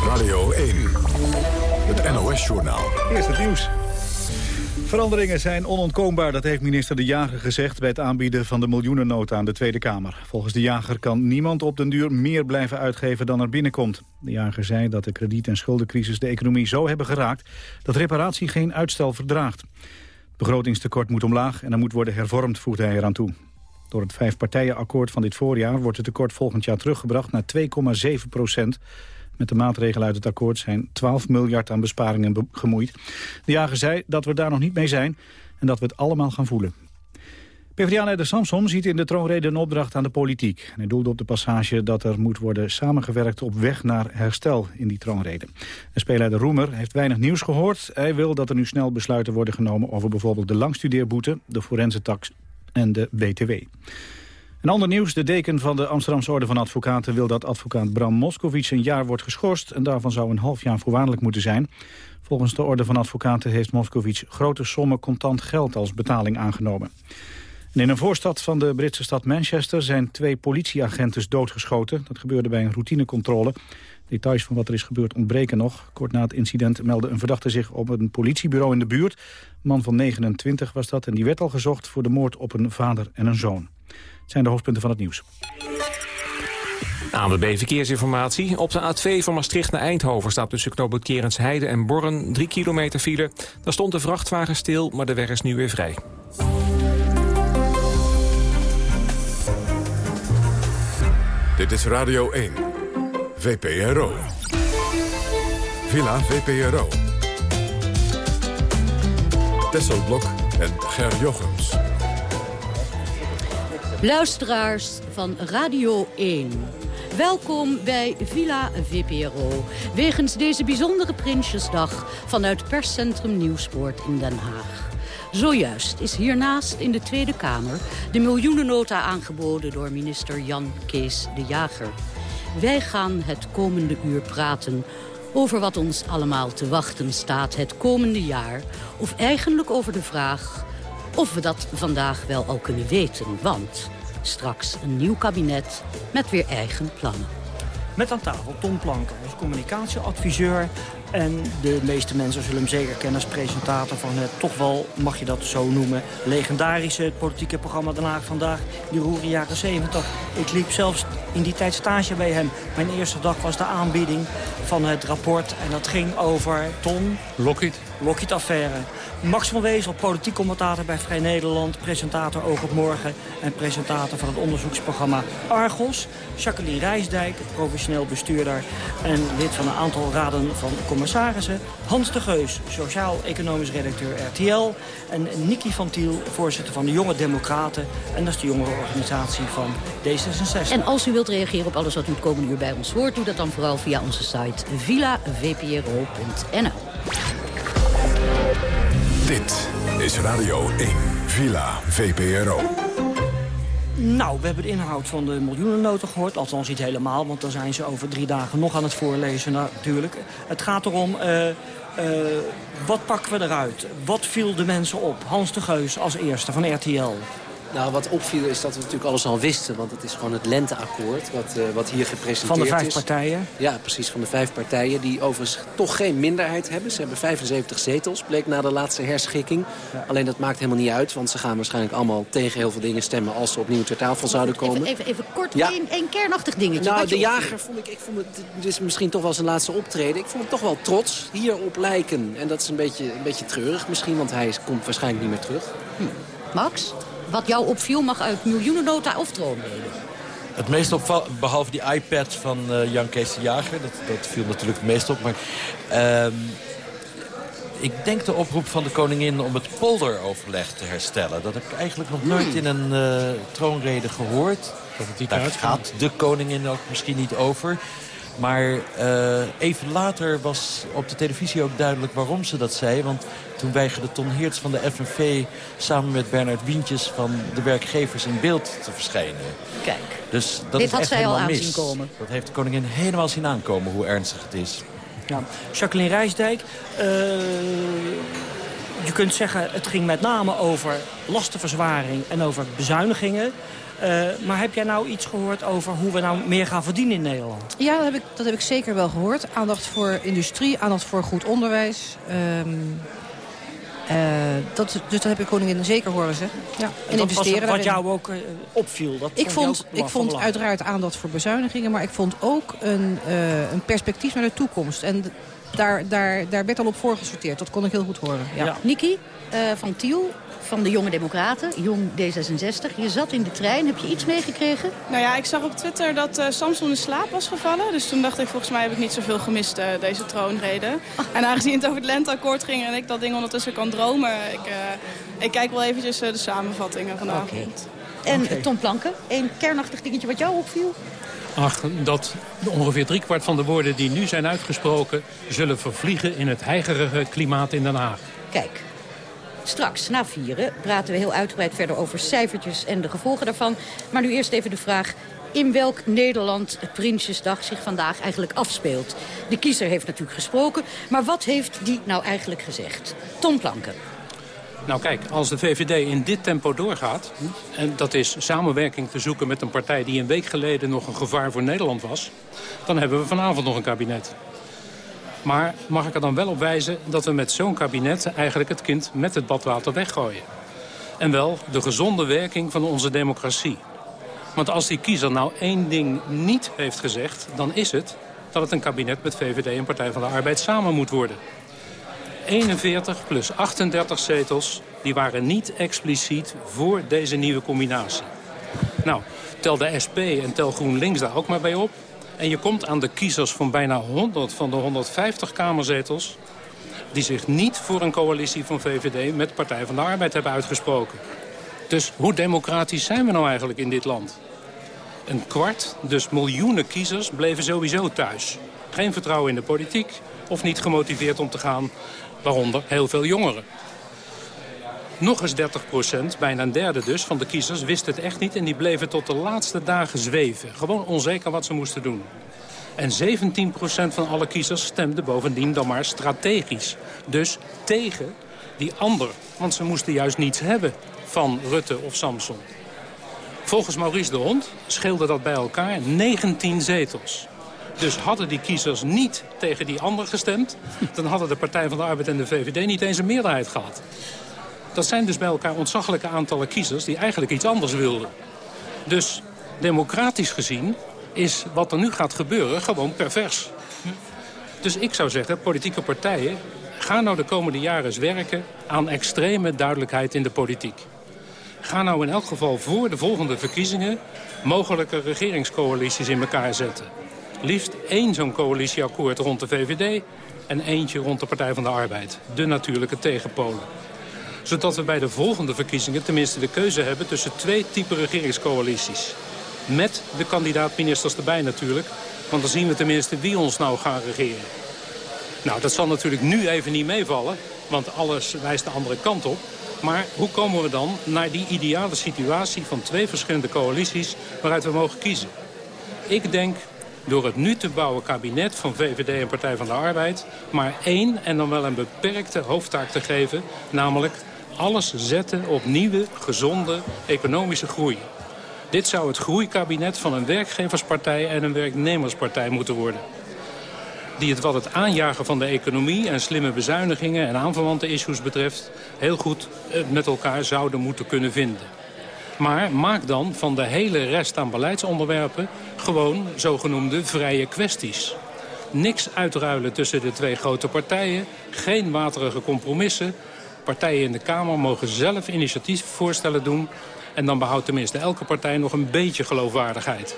Radio 1, het NOS-journaal. Eerst het nieuws. Veranderingen zijn onontkoombaar, dat heeft minister De Jager gezegd... bij het aanbieden van de miljoenennota aan de Tweede Kamer. Volgens De Jager kan niemand op den duur meer blijven uitgeven dan er binnenkomt. De Jager zei dat de krediet- en schuldencrisis de economie zo hebben geraakt... dat reparatie geen uitstel verdraagt. Het begrotingstekort moet omlaag en er moet worden hervormd, voegde hij eraan toe. Door het vijfpartijenakkoord van dit voorjaar wordt het tekort volgend jaar teruggebracht naar 2,7 procent. Met de maatregelen uit het akkoord zijn 12 miljard aan besparingen gemoeid. De jager zei dat we daar nog niet mee zijn en dat we het allemaal gaan voelen. PvdA-leider Samson ziet in de troonrede een opdracht aan de politiek. Hij doelde op de passage dat er moet worden samengewerkt op weg naar herstel in die troonrede. SP-leider Roemer heeft weinig nieuws gehoord. Hij wil dat er nu snel besluiten worden genomen over bijvoorbeeld de langstudeerboete, de forensentax en de BTW. Een ander nieuws. De deken van de Amsterdamse Orde van Advocaten wil dat advocaat Bram Moskowitz een jaar wordt geschorst. En daarvan zou een half jaar voorwaardelijk moeten zijn. Volgens de Orde van Advocaten heeft Moskowitz grote sommen contant geld als betaling aangenomen. in een voorstad van de Britse stad Manchester zijn twee politieagenten doodgeschoten. Dat gebeurde bij een routinecontrole. Details van wat er is gebeurd ontbreken nog. Kort na het incident meldde een verdachte zich op een politiebureau in de buurt. Een man van 29 was dat en die werd al gezocht voor de moord op een vader en een zoon zijn de hoofdpunten van het nieuws. ANWB Verkeersinformatie. Op de A2 van Maastricht naar Eindhoven staat tussen knooppunt Kerensheide en Borren 3 kilometer file. Daar stond de vrachtwagen stil, maar de weg is nu weer vrij. Dit is Radio 1, VPRO. Villa VPRO. Tesselblok en Ger Jochems. Luisteraars van Radio 1. Welkom bij Villa VPRO. Wegens deze bijzondere Prinsjesdag vanuit perscentrum Nieuwspoort in Den Haag. Zojuist is hiernaast in de Tweede Kamer de miljoenennota aangeboden door minister Jan Kees de Jager. Wij gaan het komende uur praten over wat ons allemaal te wachten staat het komende jaar. Of eigenlijk over de vraag of we dat vandaag wel al kunnen weten, want straks een nieuw kabinet met weer eigen plannen. Met aan tafel Tom is communicatieadviseur. En de meeste mensen zullen hem zeker kennen als presentator van het, toch wel, mag je dat zo noemen, legendarische politieke programma Den Haag Vandaag, die roeren jaren 70. Ik liep zelfs in die tijd stage bij hem. Mijn eerste dag was de aanbieding van het rapport en dat ging over Ton... Lockheed. Lockheed-affaire. Max van Wezel, politiek commentator bij Vrij Nederland... presentator Oog op Morgen en presentator van het onderzoeksprogramma Argos. Jacqueline Rijsdijk, professioneel bestuurder en lid van een aantal raden van commissarissen. Hans de Geus, sociaal-economisch redacteur RTL. En Nicky van Tiel, voorzitter van de Jonge Democraten. En dat is de jongere organisatie van D66. En als u wilt reageren op alles wat u het komende uur bij ons hoort... doe dat dan vooral via onze site villavpro.nl. Dit is Radio 1, Villa VPRO. Nou, we hebben de inhoud van de miljoenennota gehoord. Althans niet helemaal, want dan zijn ze over drie dagen nog aan het voorlezen natuurlijk. Het gaat erom, uh, uh, wat pakken we eruit? Wat viel de mensen op? Hans de Geus als eerste van RTL. Nou, wat opviel is dat we natuurlijk alles al wisten. Want het is gewoon het lenteakkoord wat, uh, wat hier gepresenteerd is. Van de vijf is. partijen? Ja, precies. Van de vijf partijen. Die overigens toch geen minderheid hebben. Ze hebben 75 zetels, bleek na de laatste herschikking. Ja. Alleen dat maakt helemaal niet uit. Want ze gaan waarschijnlijk allemaal tegen heel veel dingen stemmen... als ze opnieuw ter tafel zouden komen. Even, even, even kort, ja. één, één kernachtig dingetje. Nou, de jager vond ik... ik vond het, dit is misschien toch wel zijn laatste optreden. Ik vond hem toch wel trots hierop lijken. En dat is een beetje, een beetje treurig misschien. Want hij komt waarschijnlijk niet meer terug. Hm. Max? Wat jou opviel mag uit miljoenennota of troonreden. Het meest opvallend, behalve die iPad van uh, Jan Kees de Jager... Dat, dat viel natuurlijk het meest op, maar... Uh, ik denk de oproep van de koningin om het polderoverleg te herstellen. Dat heb ik eigenlijk nog nooit in een uh, troonrede gehoord. Dat Daar gaat de koningin ook misschien niet over. Maar uh, even later was op de televisie ook duidelijk waarom ze dat zei. Want toen weigerde Ton Heerts van de FNV samen met Bernard Wientjes van de werkgevers in beeld te verschijnen. Kijk, dus dat dit is had echt zij al mis. aanzien komen. Dat heeft de koningin helemaal zien aankomen hoe ernstig het is. Ja. Jacqueline Rijsdijk, uh, je kunt zeggen het ging met name over lastenverzwaring en over bezuinigingen. Uh, maar heb jij nou iets gehoord over hoe we nou meer gaan verdienen in Nederland? Ja, dat heb ik, dat heb ik zeker wel gehoord. Aandacht voor industrie, aandacht voor goed onderwijs. Um, uh, dat, dus dat heb ik koningin zeker horen zeggen. Ja. En, en investeren wat jou ook uh, opviel? Dat ik vond, ik vond uiteraard aandacht voor bezuinigingen. Maar ik vond ook een, een perspectief naar de toekomst. En daar, daar, daar werd al op voorgesorteerd. Dat kon ik heel goed horen. Ja. ja. Niki van Tiel, van de Jonge Democraten, Jong D66. Je zat in de trein. Heb je iets meegekregen? Nou ja, ik zag op Twitter dat uh, Samson in slaap was gevallen. Dus toen dacht ik, volgens mij heb ik niet zoveel gemist, uh, deze troonrede. Oh. En aangezien het over het lenteakkoord ging en ik dat ding ondertussen kan dromen... ik, uh, ik kijk wel eventjes de samenvattingen vanavond. Okay. En okay. Tom Planken, een kernachtig dingetje wat jou opviel? Ach, dat ongeveer driekwart van de woorden die nu zijn uitgesproken... zullen vervliegen in het heigerige klimaat in Den Haag. Kijk, Straks, na vieren, praten we heel uitgebreid verder over cijfertjes en de gevolgen daarvan. Maar nu eerst even de vraag in welk Nederland Prinsjesdag zich vandaag eigenlijk afspeelt. De kiezer heeft natuurlijk gesproken, maar wat heeft die nou eigenlijk gezegd? Tom Planken. Nou kijk, als de VVD in dit tempo doorgaat... en dat is samenwerking te zoeken met een partij die een week geleden nog een gevaar voor Nederland was... dan hebben we vanavond nog een kabinet. Maar mag ik er dan wel op wijzen dat we met zo'n kabinet eigenlijk het kind met het badwater weggooien. En wel de gezonde werking van onze democratie. Want als die kiezer nou één ding niet heeft gezegd, dan is het dat het een kabinet met VVD en Partij van de Arbeid samen moet worden. 41 plus 38 zetels, die waren niet expliciet voor deze nieuwe combinatie. Nou, tel de SP en tel GroenLinks daar ook maar bij op. En je komt aan de kiezers van bijna 100 van de 150 kamerzetels... die zich niet voor een coalitie van VVD met Partij van de Arbeid hebben uitgesproken. Dus hoe democratisch zijn we nou eigenlijk in dit land? Een kwart, dus miljoenen kiezers, bleven sowieso thuis. Geen vertrouwen in de politiek of niet gemotiveerd om te gaan, waaronder heel veel jongeren. Nog eens 30 procent, bijna een derde dus, van de kiezers wist het echt niet... en die bleven tot de laatste dagen zweven. Gewoon onzeker wat ze moesten doen. En 17 procent van alle kiezers stemde bovendien dan maar strategisch. Dus tegen die ander. Want ze moesten juist niets hebben van Rutte of Samson. Volgens Maurice de Hond scheelde dat bij elkaar 19 zetels. Dus hadden die kiezers niet tegen die ander gestemd... dan hadden de Partij van de Arbeid en de VVD niet eens een meerderheid gehad. Dat zijn dus bij elkaar ontzaglijke aantallen kiezers die eigenlijk iets anders wilden. Dus democratisch gezien is wat er nu gaat gebeuren gewoon pervers. Dus ik zou zeggen, politieke partijen... ga nou de komende jaren werken aan extreme duidelijkheid in de politiek. Ga nou in elk geval voor de volgende verkiezingen... mogelijke regeringscoalities in elkaar zetten. Liefst één zo'n coalitieakkoord rond de VVD... en eentje rond de Partij van de Arbeid. De natuurlijke tegenpolen zodat we bij de volgende verkiezingen tenminste de keuze hebben... tussen twee typen regeringscoalities. Met de kandidaat-ministers erbij natuurlijk. Want dan zien we tenminste wie ons nou gaan regeren. Nou, dat zal natuurlijk nu even niet meevallen. Want alles wijst de andere kant op. Maar hoe komen we dan naar die ideale situatie van twee verschillende coalities... waaruit we mogen kiezen? Ik denk door het nu te bouwen kabinet van VVD en Partij van de Arbeid... maar één en dan wel een beperkte hoofdtaak te geven... namelijk alles zetten op nieuwe, gezonde economische groei. Dit zou het groeikabinet van een werkgeverspartij en een werknemerspartij moeten worden. Die het wat het aanjagen van de economie en slimme bezuinigingen en aanverwante issues betreft... heel goed eh, met elkaar zouden moeten kunnen vinden. Maar maak dan van de hele rest aan beleidsonderwerpen gewoon zogenoemde vrije kwesties. Niks uitruilen tussen de twee grote partijen, geen waterige compromissen. Partijen in de Kamer mogen zelf initiatiefvoorstellen doen... en dan behoudt tenminste elke partij nog een beetje geloofwaardigheid.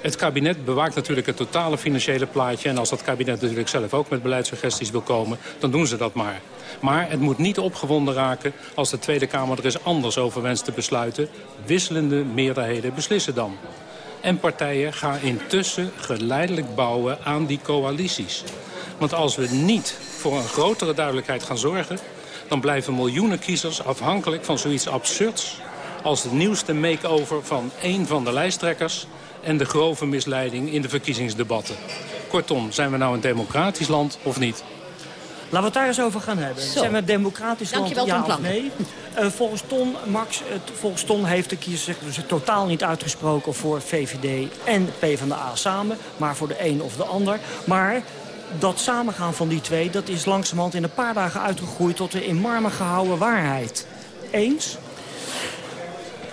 Het kabinet bewaakt natuurlijk het totale financiële plaatje... en als dat kabinet natuurlijk zelf ook met beleidssuggesties wil komen... dan doen ze dat maar. Maar het moet niet opgewonden raken als de Tweede Kamer er eens anders over wenst te besluiten. Wisselende meerderheden beslissen dan. En partijen gaan intussen geleidelijk bouwen aan die coalities. Want als we niet voor een grotere duidelijkheid gaan zorgen... dan blijven miljoenen kiezers afhankelijk van zoiets absurds... als de nieuwste make-over van één van de lijsttrekkers... en de grove misleiding in de verkiezingsdebatten. Kortom, zijn we nou een democratisch land of niet? Laten we het daar eens over gaan hebben. Zo. Zijn we een democratisch land, ja of nee? Eh, volgens Ton, Max, eh, volgens Ton heeft de kiezer zich dus totaal niet uitgesproken... voor VVD en PvdA samen, maar voor de een of de ander. Maar dat samengaan van die twee, dat is langzamerhand in een paar dagen uitgegroeid... tot de in marmer gehouden waarheid. Eens?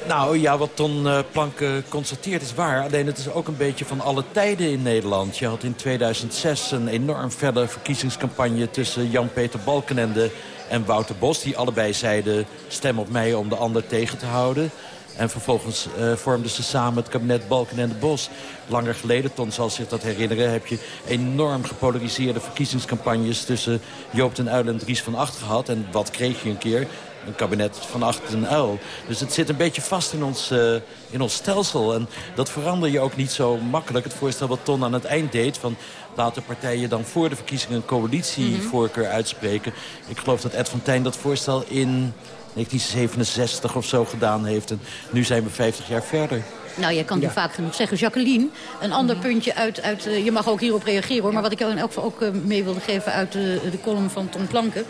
Nou ja, wat Ton eh, Plank eh, constateert is waar. Alleen het is ook een beetje van alle tijden in Nederland. Je had in 2006 een enorm verder verkiezingscampagne... tussen Jan-Peter Balkenende en Wouter Bos. Die allebei zeiden stem op mij om de ander tegen te houden. En vervolgens eh, vormden ze samen het kabinet Balkenende-Bos. Langer geleden, Ton zal zich dat herinneren... heb je enorm gepolariseerde verkiezingscampagnes... tussen Joop den Uyl en Dries van Acht gehad. En wat kreeg je een keer? een kabinet van achter een uil. Dus het zit een beetje vast in ons, eh, in ons stelsel. En dat verander je ook niet zo makkelijk. Het voorstel wat Ton aan het eind deed... van laten partijen dan voor de verkiezingen een coalitievoorkeur uitspreken. Ik geloof dat Ed van Tijn dat voorstel in 1967 of zo gedaan heeft. En nu zijn we 50 jaar verder. Nou, jij kan het vaak genoeg zeggen. Jacqueline, een ander puntje uit... uit eh, je mag ook hierop reageren, hoor. Maar wat ik jou in elk geval ook eh, mee wilde geven uit de, de column van Tom Planken...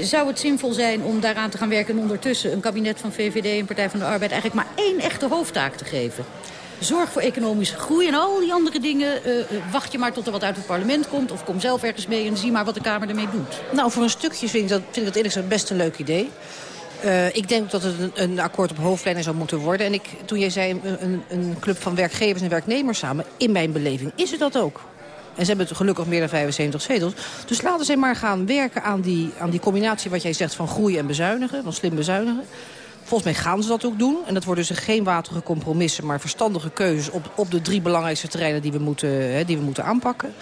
Zou het zinvol zijn om daaraan te gaan werken... en ondertussen een kabinet van VVD en Partij van de Arbeid... eigenlijk maar één echte hoofdtaak te geven? Zorg voor economische groei en al die andere dingen. eh, eh, wacht je maar tot er wat uit het parlement komt... of kom zelf ergens mee en zie maar wat de Kamer ermee doet. Nou, voor een stukje vind ik dat, vind ik dat eerlijk gezegd best een leuk idee. Eh, ik denk dat het een, een akkoord op hoofdlijnen zou moeten worden. En ik, toen jij zei een, een, club van werkgevers en werknemers samen... in mijn beleving is het dat ook. En ze hebben gelukkig meer dan 75 zetels. Dus laten ze maar gaan werken aan die, aan die combinatie... wat jij zegt van groei en bezuinigen, van slim bezuinigen. Volgens mij gaan ze dat ook doen. En dat worden dus geen waterige compromissen... maar verstandige keuzes op, op de drie belangrijkste terreinen... die we moeten, hè, die we moeten aanpakken.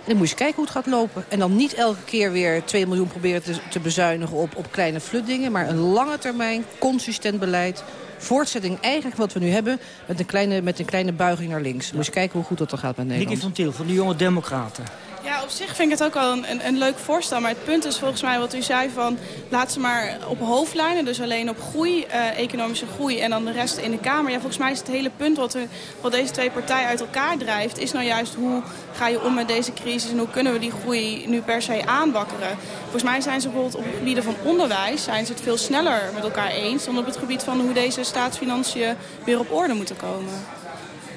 En dan moet je kijken hoe het gaat lopen. En dan niet elke keer weer 2 miljoen proberen te, te bezuinigen op, op kleine flutdingen... maar een lange termijn, consistent beleid voortzetting eigenlijk wat we nu hebben... met een kleine, met een kleine buiging naar links. Moet je kijken hoe goed dat dan gaat met Nederland. Nicky van Tiel van de Jonge Democraten. Ja, op zich vind ik het ook wel een, een, leuk voorstel. Maar het punt is volgens mij wat u zei van... laat ze maar op hoofdlijnen, dus alleen op groei, uh, economische groei... en dan de rest in de Kamer. Ja, volgens mij is het hele punt wat, we, wat deze twee partijen uit elkaar drijft... is nou juist hoe ga je om met deze crisis... en hoe kunnen we die groei nu per se aanwakkeren. Volgens mij zijn ze bijvoorbeeld op het gebied van onderwijs... zijn ze het veel sneller met elkaar eens... dan op het gebied van hoe deze staatsfinanciën weer op orde moeten komen.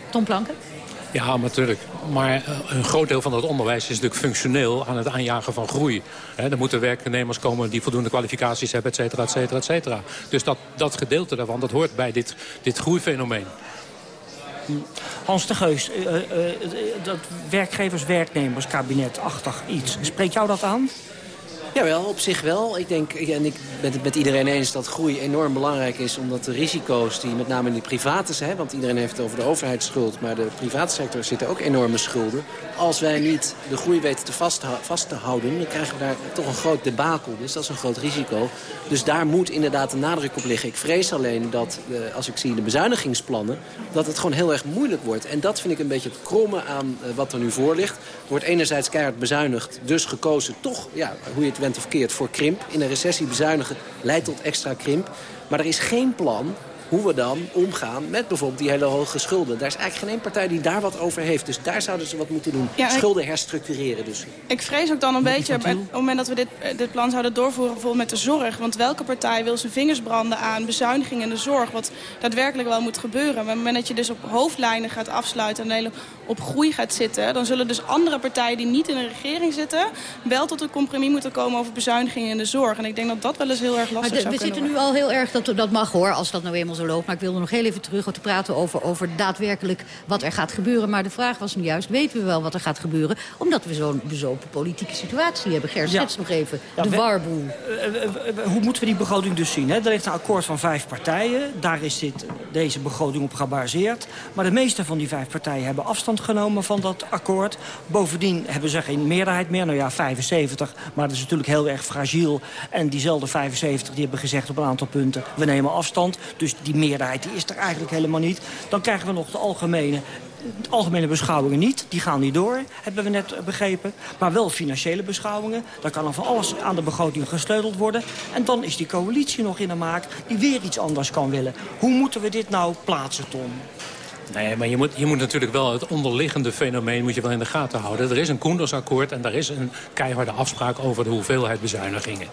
Tom Planken? Ja, natuurlijk. Maar uh, een groot deel van dat onderwijs is natuurlijk functioneel aan het aanjagen van groei. He, er moeten werknemers komen die voldoende kwalificaties hebben, et cetera, et cetera, et cetera. Dus dat, dat gedeelte daarvan, dat hoort bij dit, dit groeifenomeen. Hans de Geus, uh, dat werkgevers-werknemers-kabinet-achtig iets. Spreekt jou dat aan? Jawel, op zich wel. Ik denk, en ik ben het met iedereen eens dat groei enorm belangrijk is. Omdat de risico's die met name in de private zijn... want iedereen heeft het over de overheidsschuld... maar de private sector zitten ook enorme schulden. Als wij niet de groei weten te vast, te houden... dan krijgen we daar toch een groot debakel. Dus dat is een groot risico. Dus daar moet inderdaad een nadruk op liggen. Ik vrees alleen dat, uh, als ik zie de bezuinigingsplannen... dat het gewoon heel erg moeilijk wordt. En dat vind ik een beetje het kromme aan uh, wat er nu voor ligt. Wordt enerzijds keihard bezuinigd, dus gekozen toch... Ja, hoe je het went of voor krimp. In een recessie bezuinigen leidt tot extra krimp. Maar er is geen plan hoe we dan omgaan met bijvoorbeeld die hele hoge schulden. Daar is eigenlijk geen één partij die daar wat over heeft. Dus daar zouden ze wat moeten doen. Ja, ik- schulden herstructureren dus. Ik vrees ook dan een beetje op het moment dat we dit, eh, dit plan zouden doorvoeren bijvoorbeeld met de zorg. Want welke partij wil zijn vingers branden aan bezuinigingen in de zorg? Wat daadwerkelijk wel moet gebeuren. Maar op het moment dat je dus op hoofdlijnen gaat afsluiten en een hele op groei gaat zitten... dan zullen dus andere partijen die niet in de regering zitten... wel tot een compromis moeten komen over bezuinigingen in de zorg. En ik denk dat dat wel eens heel erg Maar lastig de- zou we kunnen zitten nu al heel erg, dat, dat mag hoor, als dat nou eenmaal zo Maar ik wilde nog heel even terug om te praten over, over daadwerkelijk wat er gaat gebeuren. Maar de vraag was nu juist, weten we wel wat er gaat gebeuren? Omdat we zo'n bezopen politieke situatie hebben. Ger, Ja. schets nog even Ja, de we- warboel. Eh, eh, eh, hoe moeten we die begroting dus zien? Hè? Er ligt een akkoord van vijf partijen. Daar is dit, deze begroting op gebaseerd. Maar de meeste van die vijf partijen hebben afstand genomen van dat akkoord. Bovendien hebben ze geen meerderheid meer. Nou ja, 75. Maar dat is natuurlijk heel erg fragiel. En diezelfde 75 die hebben gezegd op een aantal punten... we nemen afstand. Dus die meerderheid die is er eigenlijk helemaal niet. Dan krijgen we nog de algemene algemene beschouwingen niet, die gaan niet door, hebben we net begrepen. Maar wel financiële beschouwingen. Daar kan er van alles aan de begroting gesleuteld worden. En dan is die coalitie nog in de maak die weer iets anders kan willen. Hoe moeten we dit nou plaatsen, Tom? Nee, maar je moet, je moet natuurlijk wel het onderliggende fenomeen moet je wel in de gaten houden. Er is een Koendersakkoord en daar is een keiharde afspraak over de hoeveelheid bezuinigingen.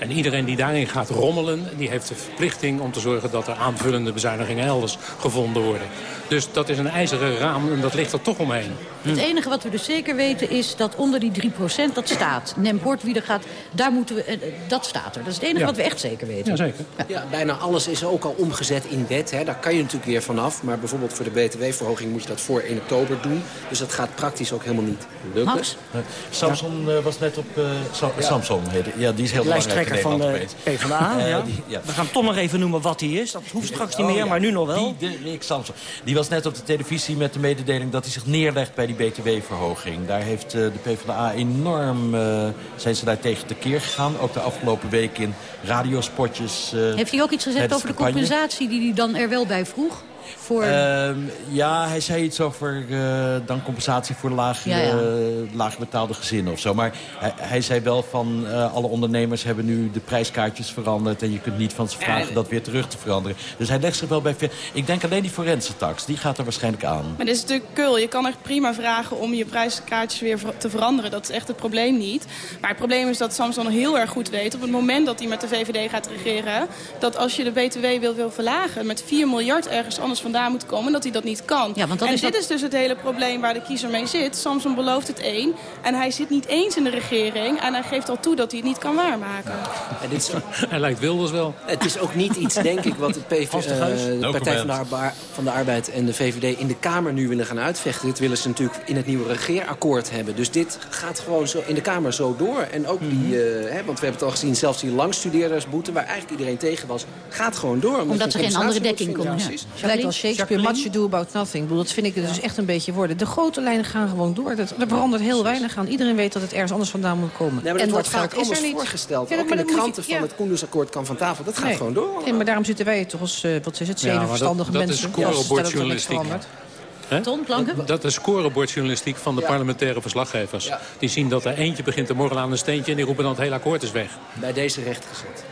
En iedereen die daarin gaat rommelen, die heeft de verplichting om te zorgen dat er aanvullende bezuinigingen elders gevonden worden. Dus dat is een ijzeren raam en dat ligt er toch omheen. Het enige wat we dus zeker weten is dat onder die 3% dat staat. Nem hoort wie er gaat, daar moeten we, eh, eh, dat staat er. Dat is het enige Ja. wat we echt zeker weten. zeker. Ja, bijna alles is ook al omgezet in wet. Hè. Daar kan je natuurlijk weer vanaf. Maar bijvoorbeeld voor de btw-verhoging moet je dat voor 1 oktober doen. Dus dat gaat praktisch ook helemaal niet lukken. Max? Nee, Samson eh, was net op... eh, Ja. Samson heette. Ja, die is heel belangrijk in Lijsttrekker van de. PvdA. Ja. die- ja. We gaan toch nog even noemen wat hij is. Dat hoeft straks niet Oh, meer, ja. maar nu nog wel. Die, de, Rick Samson. Die was net op de televisie met de mededeling dat hij zich neerlegt bij die btw-verhoging. Daar heeft eh, de PvdA enorm, eh, zijn ze daar tegen tekeer gegaan. Ook de afgelopen week in radiospotjes. eh, Heeft hij ook iets gezegd over de campagne. compensatie die hij dan er wel bij vroeg? Voor... Ehm, ja, hij zei iets over eh, dan compensatie voor laag, Ja, ja. eh, laag betaalde gezinnen of zo. Maar hij, hij zei wel van eh, alle ondernemers hebben nu de prijskaartjes veranderd... en je kunt niet van ze vragen dat weer terug te veranderen. Dus hij legt zich wel bij... Ik denk alleen die forense tax, die gaat er waarschijnlijk aan. Maar dit is natuurlijk kul. Je kan echt prima vragen om je prijskaartjes weer te veranderen. Dat is echt het probleem niet. Maar het probleem is dat Samson heel erg goed weet... op het moment dat hij met de VVD gaat regeren... dat als je de BTW wil, wil verlagen... met 4 miljard ergens anders vandaan moet komen... dat hij dat niet kan. Ja, want dan en is dit dat- is dus het hele probleem waar de kiezer mee zit. Samson belooft het één en hij zit niet eens in de regering... en hij geeft al toe dat hij het niet kan waarmaken. En dit is, Hij lijkt Wilders wel. het is ook niet iets, denk ik, wat de, PV, Hans de Geus? eh, de Partij van de. Arba- van de Arbeid en de VVD in de Kamer nu willen gaan uitvechten. Dit willen ze natuurlijk in het nieuwe regeerakkoord hebben. Dus dit gaat gewoon zo in de Kamer zo door. En ook die, Mhm. eh, hè, want we hebben het al gezien, zelfs die langstudeerdersboete... waar eigenlijk iedereen tegen was, gaat gewoon door. Omdat je ze geen andere dekking kon. Ja, lijkt wel Shakespeare, much ado about nothing. Ik bedoel, dat vind ik dus echt een beetje worden. De grote lijnen gaan gewoon door. Dat, er verandert heel weinig aan. Iedereen weet dat het ergens anders vandaan moet komen. Nee, maar dat en wordt dat vaak er anders niet. voorgesteld. Ja, ook maar in de kranten je- van ja. het Koendersakkoord kan van tafel. Dat gaat Nee. gewoon door. Nee, maar daarom zitten wij toch als, eh, wat is het, zeven verstandige mensen. dat is? Ton Planken? Dat is scorebordjournalistiek van de parlementaire verslaggevers. Die zien dat er eentje begint te morrelen aan een steentje... en die roepen dan het hele akkoord is weg. Bij deze rechtgezet.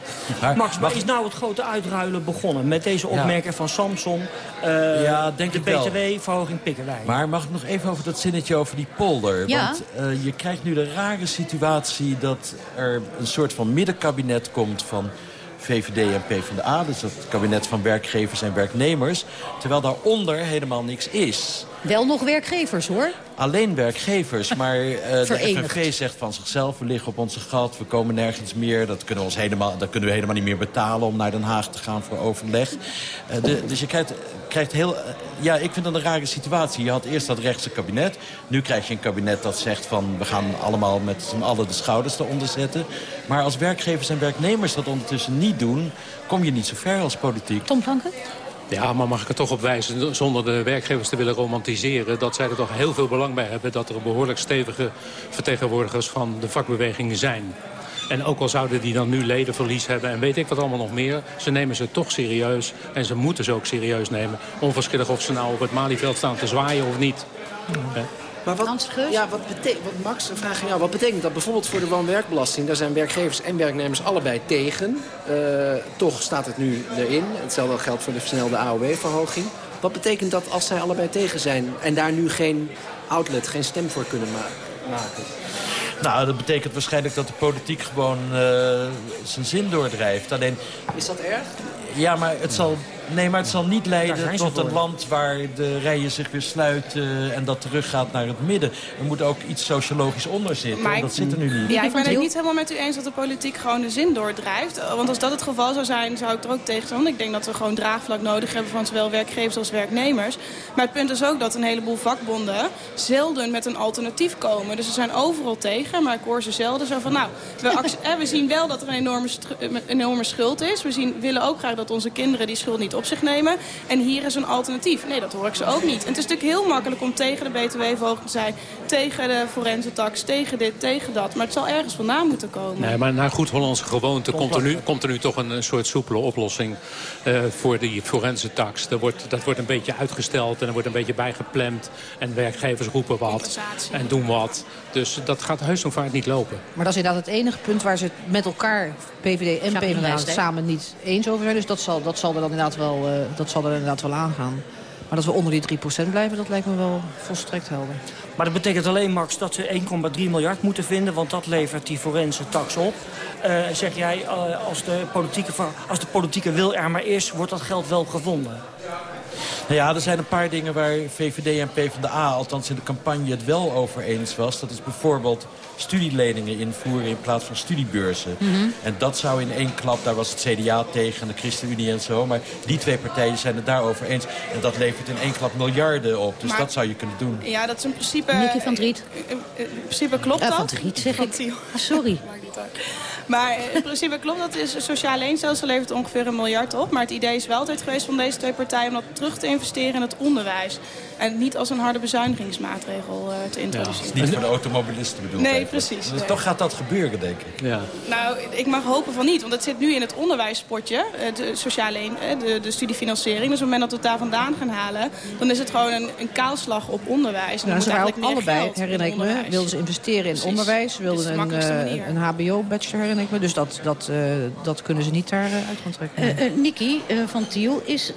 Max, maar is nou het grote uitruilen begonnen met deze opmerking van Samson? eh, Ja, denk de. BTW-verhoging pikken wij. Maar mag ik nog even over dat zinnetje over die polder? Ja. Want eh, je krijgt nu de rare situatie dat er een soort van middenkabinet komt van VVD en PvdA. Dus dat kabinet van werkgevers en werknemers. Terwijl daaronder helemaal niks is. Wel nog werkgevers, hoor. Alleen werkgevers, maar eh, de. FNV zegt van zichzelf... we liggen op onze gat, we komen nergens meer. Dat kunnen, we ons helemaal, dat kunnen we helemaal niet meer betalen om naar Den Haag te gaan voor overleg. Eh, de, dus je krijgt, krijgt heel... eh, ja, ik vind dat een rare situatie. Je had eerst dat rechtse kabinet. Nu krijg je een kabinet dat zegt van... we gaan allemaal met z'n allen de schouders eronder zetten. Maar als werkgevers en werknemers dat ondertussen niet doen... kom je niet zo ver als politiek. Tom Planken? Ja, maar mag ik er toch op wijzen, zonder de werkgevers te willen romantiseren... dat zij er toch heel veel belang bij hebben... dat er behoorlijk stevige vertegenwoordigers van de vakbeweging zijn. En ook al zouden die dan nu ledenverlies hebben en weet ik wat allemaal nog meer... ze nemen ze toch serieus en ze moeten ze ook serieus nemen. Onverschillig of ze nou op het Malieveld staan te zwaaien of niet. Hè? Maar wat, ja, wat, betekent, wat Max, een vraag aan jou. Wat betekent dat bijvoorbeeld voor de woon-werkbelasting? Daar zijn werkgevers en werknemers allebei tegen. Uh, toch staat het nu erin. Hetzelfde geldt voor de versnelde AOW-verhoging. Wat betekent dat als zij allebei tegen zijn... en daar nu geen outlet, geen stem voor kunnen ma maken? Nou, dat betekent waarschijnlijk dat de politiek gewoon uh, zijn zin doordrijft. Alleen... Is dat erg? Ja, maar het zal Nee, maar het zal niet leiden tot een land waar de rijen zich weer sluiten... en dat teruggaat naar het midden. Er moet ook iets sociologisch onder zitten. Maar dat zit er nu niet. Ja, ik ben het niet helemaal met u eens dat de politiek gewoon de zin doordrijft. Want als dat het geval zou zijn, zou ik er ook tegen zijn. Ik denk dat we gewoon draagvlak nodig hebben van zowel werkgevers als werknemers. Maar het punt is ook dat een heleboel vakbonden zelden met een alternatief komen. Dus ze zijn overal tegen, maar ik hoor ze zelden zo van... nou, we, we zien wel dat er een enorme, een enorme schuld is. We zien, willen ook graag dat onze kinderen die schuld niet op zich nemen. En hier is een alternatief. Nee, dat hoor ik ze ook niet. En het is natuurlijk heel makkelijk om tegen de btw-verhoging te zijn. Tegen de forensentax, tegen dit, tegen dat. Maar het zal ergens vandaan moeten komen. Nee, maar naar goed Hollandse gewoonte komt er, nu, komt er nu toch een, een soort soepele oplossing uh, voor die forensentax. Dat wordt, dat wordt een beetje uitgesteld en er wordt een beetje bijgepland. En werkgevers roepen wat en doen wat. Dus dat gaat heus nog vaart niet lopen. Maar dat is inderdaad het enige punt waar ze het met elkaar, PVD en PvdA, samen niet eens over zijn. Dus dat zal, dat zal er dan inderdaad wel, uh, dat zal er inderdaad wel aangaan. Maar dat we onder die 3% blijven, dat lijkt me wel volstrekt helder. Maar dat betekent alleen, Max, dat ze 1,3 miljard moeten vinden... want dat levert die forense tax op. Uh, zeg jij, uh, als, de politieke, als de politieke wil er maar is, wordt dat geld wel gevonden? Nou ja, er zijn een paar dingen waar VVD en PvdA, althans in de campagne, het wel over eens was. Dat is bijvoorbeeld studieleningen invoeren in plaats van studiebeurzen. Mhm. En dat zou in één klap, daar was het CDA tegen, de ChristenUnie en zo. Maar die twee partijen zijn het daarover eens. En dat levert in één klap miljarden op. Dus dat zou je kunnen doen. Ja, dat is in principe... Nicky van Driet. In, principe klopt dat. van Driet zeg ik. Sorry. Maar in principe klopt dat. Is, sociale leenstelsel levert ongeveer een miljard op. Maar het idee is wel altijd geweest van deze twee partijen... om dat terug te investeren in het onderwijs. En niet als een harde bezuinigingsmaatregel uh, te introduceren. Ja, niet voor de automobilisten bedoeld. Nee, precies. Dus toch gaat dat gebeuren, denk ik. Ja. Nou, ik mag hopen van niet. Want het zit nu in het onderwijspotje, eh, de sociale eh, de, de studiefinanciering. Dus op het moment dat we het daar vandaan gaan halen... dan is het gewoon een, een kaalslag op onderwijs. En nou, ze waren ook allebei, herinner ik me, wilden ze investeren in onderwijs. Ze wilden een, uh, een hbo-bachelor, herinner ik me. Dus dat, dat, uh, dat kunnen ze niet daar uit gaan trekken. Uh, Nicky van Tiel, is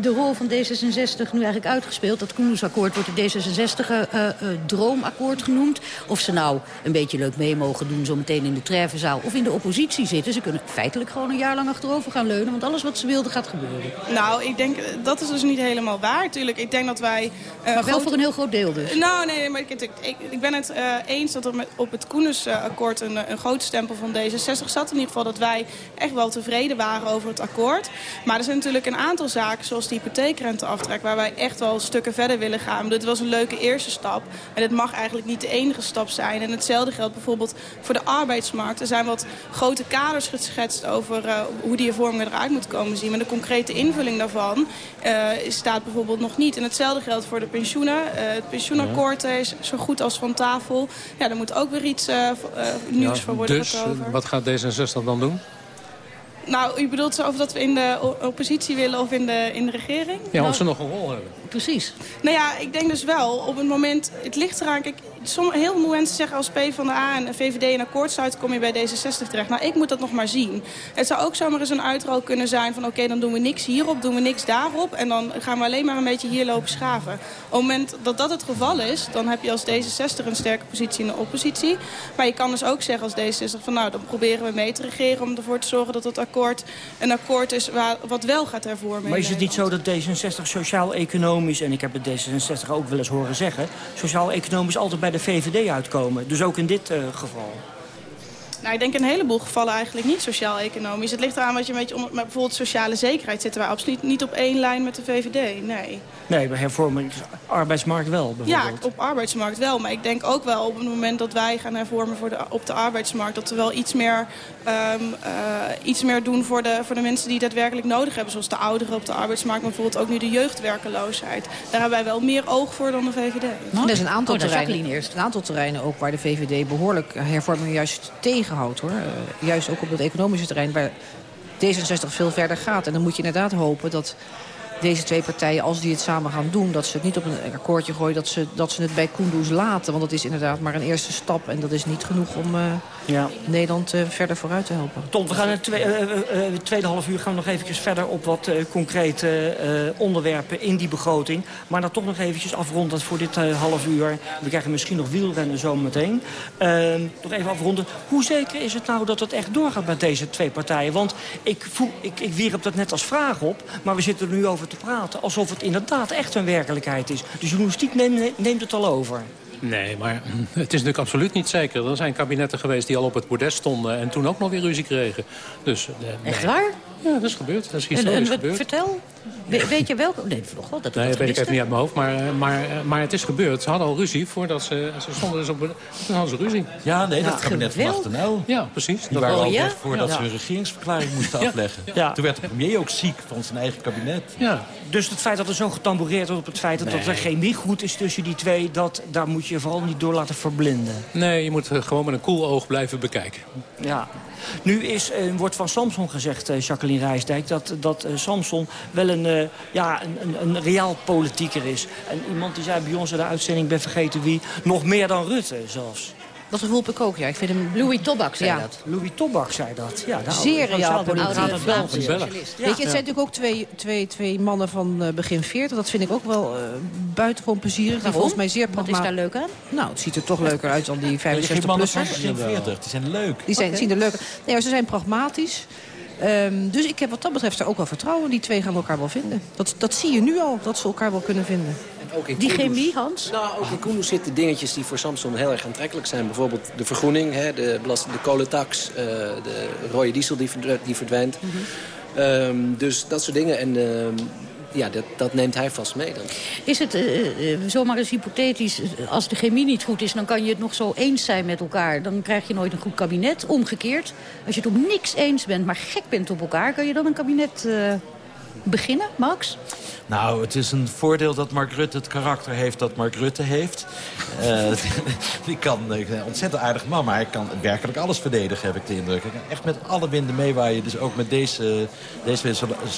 de rol van D66 nu eigenlijk uitgespeeld? Dat Koendersakkoord wordt het D66-droomakkoord uh, uh, genoemd. Of ze nou een beetje leuk mee mogen doen zo meteen in de treffenzaal of in de oppositie zitten. Ze kunnen feitelijk gewoon een jaar lang achterover gaan leunen. Want alles wat ze wilden gaat gebeuren. Nou, ik denk, dat is dus niet helemaal waar. Tuurlijk, ik denk dat wij... Uh, maar wel voor een heel groot deel dus. Nou, nee, maar ik, ik, ik ben het uh, eens dat er met, op het Koendersakkoord een, een groot stempel van D66 zat. In ieder geval dat wij echt wel tevreden waren over het akkoord. Maar er zijn natuurlijk een aantal zaken, zoals die hypotheekrenteaftrek... waar wij echt wel een stuk verder willen gaan. Dit was een leuke eerste stap. En het mag eigenlijk niet de enige stap zijn. En hetzelfde geldt bijvoorbeeld voor de arbeidsmarkt. Er zijn wat grote kaders geschetst over uh, hoe die hervormingen eruit moet komen zien. Maar de concrete invulling daarvan uh, staat bijvoorbeeld nog niet. En hetzelfde geldt voor de pensioenen. Uh, het pensioenakkoord is zo goed als van tafel. Ja, daar moet ook weer iets nieuws worden dus, wat gaat D66 dan doen? Nou, u bedoelt zo of dat we in de oppositie willen of in de, in de regering? Ja, nou, of ze nog een rol hebben. Precies. Nou ja, ik denk dus wel, op het moment, het ligt eraan, kijk, sommige, heel veel mensen zeggen als P van de A en VVD een akkoord sluiten, kom je bij D66 terecht. Nou, ik moet dat nog maar zien. Het zou ook zomaar eens een uitrol kunnen zijn van oké, dan doen we niks hierop, doen we niks daarop. En dan gaan we alleen maar een beetje hier lopen schaven. Op het moment dat dat het geval is, dan heb je als D66 een sterke positie in de oppositie. Maar je kan dus ook zeggen als D66 van nou, dan proberen we mee te regeren om ervoor te zorgen dat het akkoord een akkoord is waar, wat wel gaat hervormen. Maar is het niet zo dat D66 sociaal-economisch, en ik heb het D66 ook wel eens horen zeggen, sociaal-economisch altijd bij de VVD uitkomen. Dus ook in dit uh, geval. Nou, ik denk in een heleboel gevallen eigenlijk niet sociaal-economisch. Het ligt eraan wat je een beetje... Om, maar bijvoorbeeld sociale zekerheid zitten wij absoluut niet op één lijn met de VVD. Nee. Nee, bij hervorming arbeidsmarkt wel bijvoorbeeld. Ja, op arbeidsmarkt wel. Maar ik denk ook wel op het moment dat wij gaan hervormen voor de, op de arbeidsmarkt... dat we wel iets meer, um, uh, iets meer doen voor de, voor de mensen die daadwerkelijk nodig hebben. Zoals de ouderen op de arbeidsmarkt, maar bijvoorbeeld ook nu de jeugdwerkeloosheid. Daar hebben wij wel meer oog voor dan de VVD. er is een aantal, oh, terreinen, een aantal terreinen ook waar de VVD behoorlijk hervorming juist tegenhoudt. Hoor. Uh, juist ook op het economische terrein waar D66 veel verder gaat. En dan moet je inderdaad hopen dat deze twee partijen, als die het samen gaan doen... dat ze het niet op een akkoordje gooien, dat ze, dat ze het bij Kunduz laten. Want dat is inderdaad maar een eerste stap. En dat is niet genoeg om uh, ja. Nederland uh, verder vooruit te helpen. Tom, we gaan het twee, uh, tweede half uur gaan we nog eventjes verder op wat concrete onderwerpen in die begroting. Maar dan toch nog eventjes afronden voor dit half uur. We krijgen misschien nog wielrennen zo meteen. Ehm, nog even afronden. Hoe zeker is het nou dat het echt doorgaat met deze twee partijen? Want ik, voel, ik, ik wierp dat net als vraag op, maar we zitten er nu over te praten... alsof het inderdaad echt een werkelijkheid is. De journalistiek neemt, neemt het al over. Nee, maar het is natuurlijk absoluut niet zeker. Er zijn kabinetten geweest die al op het bordes stonden... en toen ook nog weer ruzie kregen. Dus, eh, nee. Echt waar? Ja, dat is gebeurd. Dat is historisch gebeurd. Vertel. weet je welke? Nee, God, dat, nee, dat weet ik even niet uit mijn hoofd. Maar, eh, maar, eh, maar het is gebeurd. Ze hadden al ruzie voordat ze... Ze stonden dus op... Toen hadden ze ruzie. Ja, nee, dat kabinet van Achternou. Ja, precies. Die waren oh, al ja? voordat ze hun regeringsverklaring moesten afleggen. Ja. Toen werd de premier ook ziek van zijn eigen kabinet. Ja. Dus het feit dat er zo getamboureerd wordt op het feit dat, nee. dat er chemie goed is tussen die twee... Dat, daar moet je vooral niet door laten verblinden. Nee, je moet gewoon met een koel oog blijven bekijken. Ja. Nu is, uh, wordt van Samson gezegd, uh, Jacqueline Rijsdijk... dat, dat uh, Samson wel een, ja, een, een, een reaal politieker is. En iemand die zei bij ons in de uitzending, ben vergeten wie... nog meer dan Rutte zelfs. Dat gevoel heb ik ook, ja. Ik vind hem... Louis Tobak zei dat. Louis Tobak zei dat, ja. Zeer realpolitiek. Ja. Weet je, het zijn natuurlijk ook twee, twee, twee mannen van uh, begin 40. Dat vind ik ook wel uh, buitengewoon plezierig. Die volgens mij zeer Wat is daar leuk aan? Nou, het ziet er toch leuker uit dan die 65 plus. van begin 40, die zijn leuk. Die zijn, okay. zien er leuk Nee, ze zijn pragmatisch. Um, dus ik heb wat dat betreft er ook wel vertrouwen. Die twee gaan elkaar wel vinden. Dat, dat zie je nu al, dat ze elkaar wel kunnen vinden. En ook in die chemie, Hans? Nou, ook in Kunduz zitten dingetjes die voor Samsung heel erg aantrekkelijk zijn. Bijvoorbeeld de vergroening, hè, de, de kolentax, uh, de rode diesel die, die verdwijnt. Mm -hmm. um, dus dat soort dingen. En uh, ja, dat, dat, neemt hij vast mee dan. Is het uh, zomaar eens hypothetisch, als de chemie niet goed is... dan kan je het nog zo eens zijn met elkaar. Dan krijg je nooit een goed kabinet. Omgekeerd, als je het op niks eens bent, maar gek bent op elkaar... kan je dan een kabinet uh, beginnen, Max? Nou, het is een voordeel dat Mark Rutte het karakter heeft dat Mark Rutte heeft. uh, die kan uh, ontzettend aardig man, maar hij kan werkelijk alles verdedigen, heb ik de indruk. Hij kan echt met alle winden meewaaien. Dus ook met deze, deze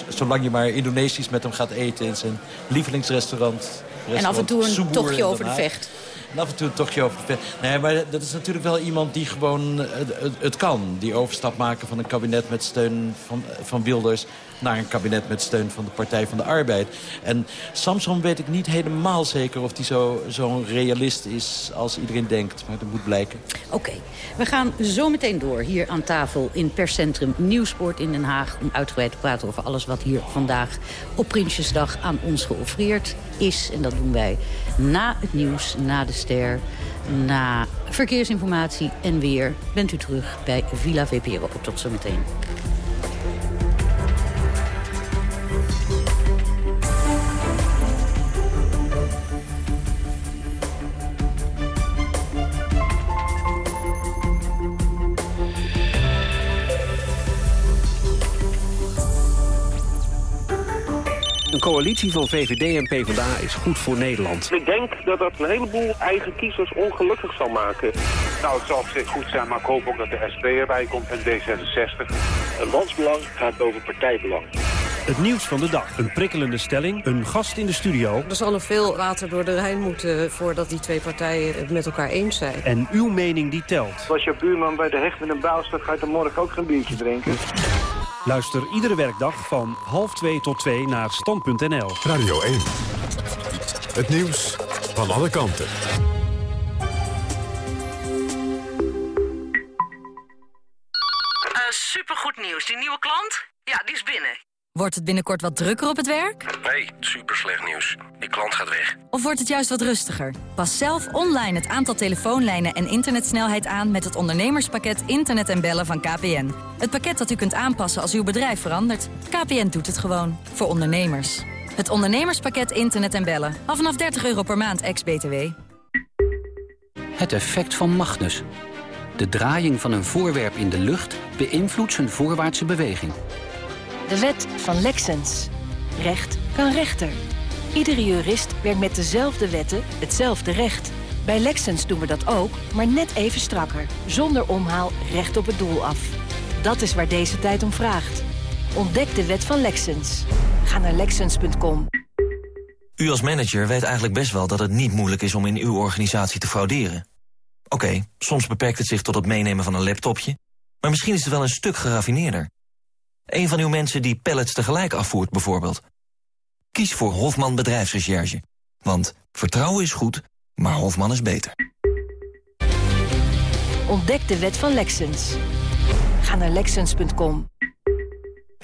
zolang je maar Indonesisch met hem gaat eten in zijn lievelingsrestaurant. En af en toe een tochtje over de vecht. En af en toe een tochtje over. Nee, maar dat is natuurlijk wel iemand die gewoon het, het, kan. Die overstap maken van een kabinet met steun van, van Wilders naar een kabinet met steun van de Partij van de Arbeid. En Samson weet ik niet helemaal zeker of hij zo'n zo realist is als iedereen denkt. Maar dat moet blijken. Oké, we gaan zo meteen door hier aan tafel in perscentrum Nieuwsport in Den Haag... om uitgebreid te praten over alles wat hier vandaag op Prinsjesdag aan ons geoffreerd is. En dat doen wij na het nieuws, na de na verkeersinformatie en weer. Bent u terug bij Villa VPRO. Tot zometeen. Coalitie van VVD en PvdA is goed voor Nederland. Ik denk dat dat een heleboel eigen kiezers ongelukkig zal maken. Nou, het zal op zich goed zijn, maar ik hoop ook dat de SP erbij komt en D66. Een landsbelang gaat over partijbelang. Het nieuws van de dag. Een prikkelende stelling, een gast in de studio. Er zal nog veel water door de Rijn moeten voordat die twee partijen het met elkaar eens zijn. En uw mening die telt. Als je buurman bij de hecht met een bouw staat, ga je dan morgen ook geen biertje drinken. Luister iedere werkdag van half 2 tot 2 naar stand.nl. Radio 1. Het nieuws van alle kanten. Uh, supergoed nieuws. Die nieuwe klant? Ja, die is binnen. Wordt het binnenkort wat drukker op het werk? Nee, super slecht nieuws. Die klant gaat weg. Of wordt het juist wat rustiger? Pas zelf online het aantal telefoonlijnen en internetsnelheid aan... met het ondernemerspakket Internet en Bellen van KPN. Het pakket dat u kunt aanpassen als uw bedrijf verandert. KPN doet het gewoon. Voor ondernemers. Het ondernemerspakket Internet en Bellen. Al vanaf 30 euro per maand, ex-BTW. Het effect van Magnus. De draaiing van een voorwerp in de lucht beïnvloedt zijn voorwaartse beweging. De wet van Lexens. Recht kan rechter. Iedere jurist werkt met dezelfde wetten hetzelfde recht. Bij Lexens doen we dat ook, maar net even strakker. Zonder omhaal recht op het doel af. Dat is waar deze tijd om vraagt. Ontdek de wet van Lexens. Ga naar Lexens.com. U als manager weet eigenlijk best wel dat het niet moeilijk is om in uw organisatie te frauderen. Oké, soms beperkt het zich tot het meenemen van een laptopje, maar misschien is het wel een stuk geraffineerder. Een van uw mensen die pallets tegelijk afvoert bijvoorbeeld. Kies voor Hofman Bedrijfsrecherche. Want vertrouwen is goed, maar Hofman is beter. Ontdek de wet van Lexens. Ga naar Lexens.com.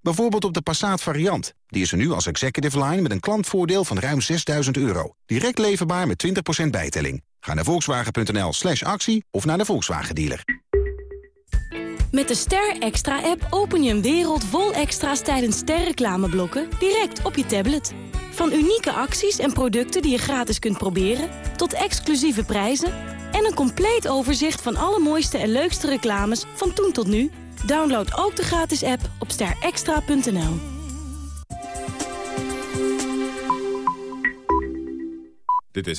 Bijvoorbeeld op de Passat variant. Die is er nu als executive line met een klantvoordeel van ruim 6000 euro. Direct leverbaar met 20% bijtelling. Ga naar volkswagen.nl slash actie of naar de Volkswagen dealer. Met de Ster Extra-app open je een wereld vol extra's tijdens sterreclameblokken direct op je tablet. Van unieke acties en producten die je gratis kunt proberen, tot exclusieve prijzen en een compleet overzicht van alle mooiste en leukste reclames van toen tot nu. Download ook de gratis app op sterextra.nl.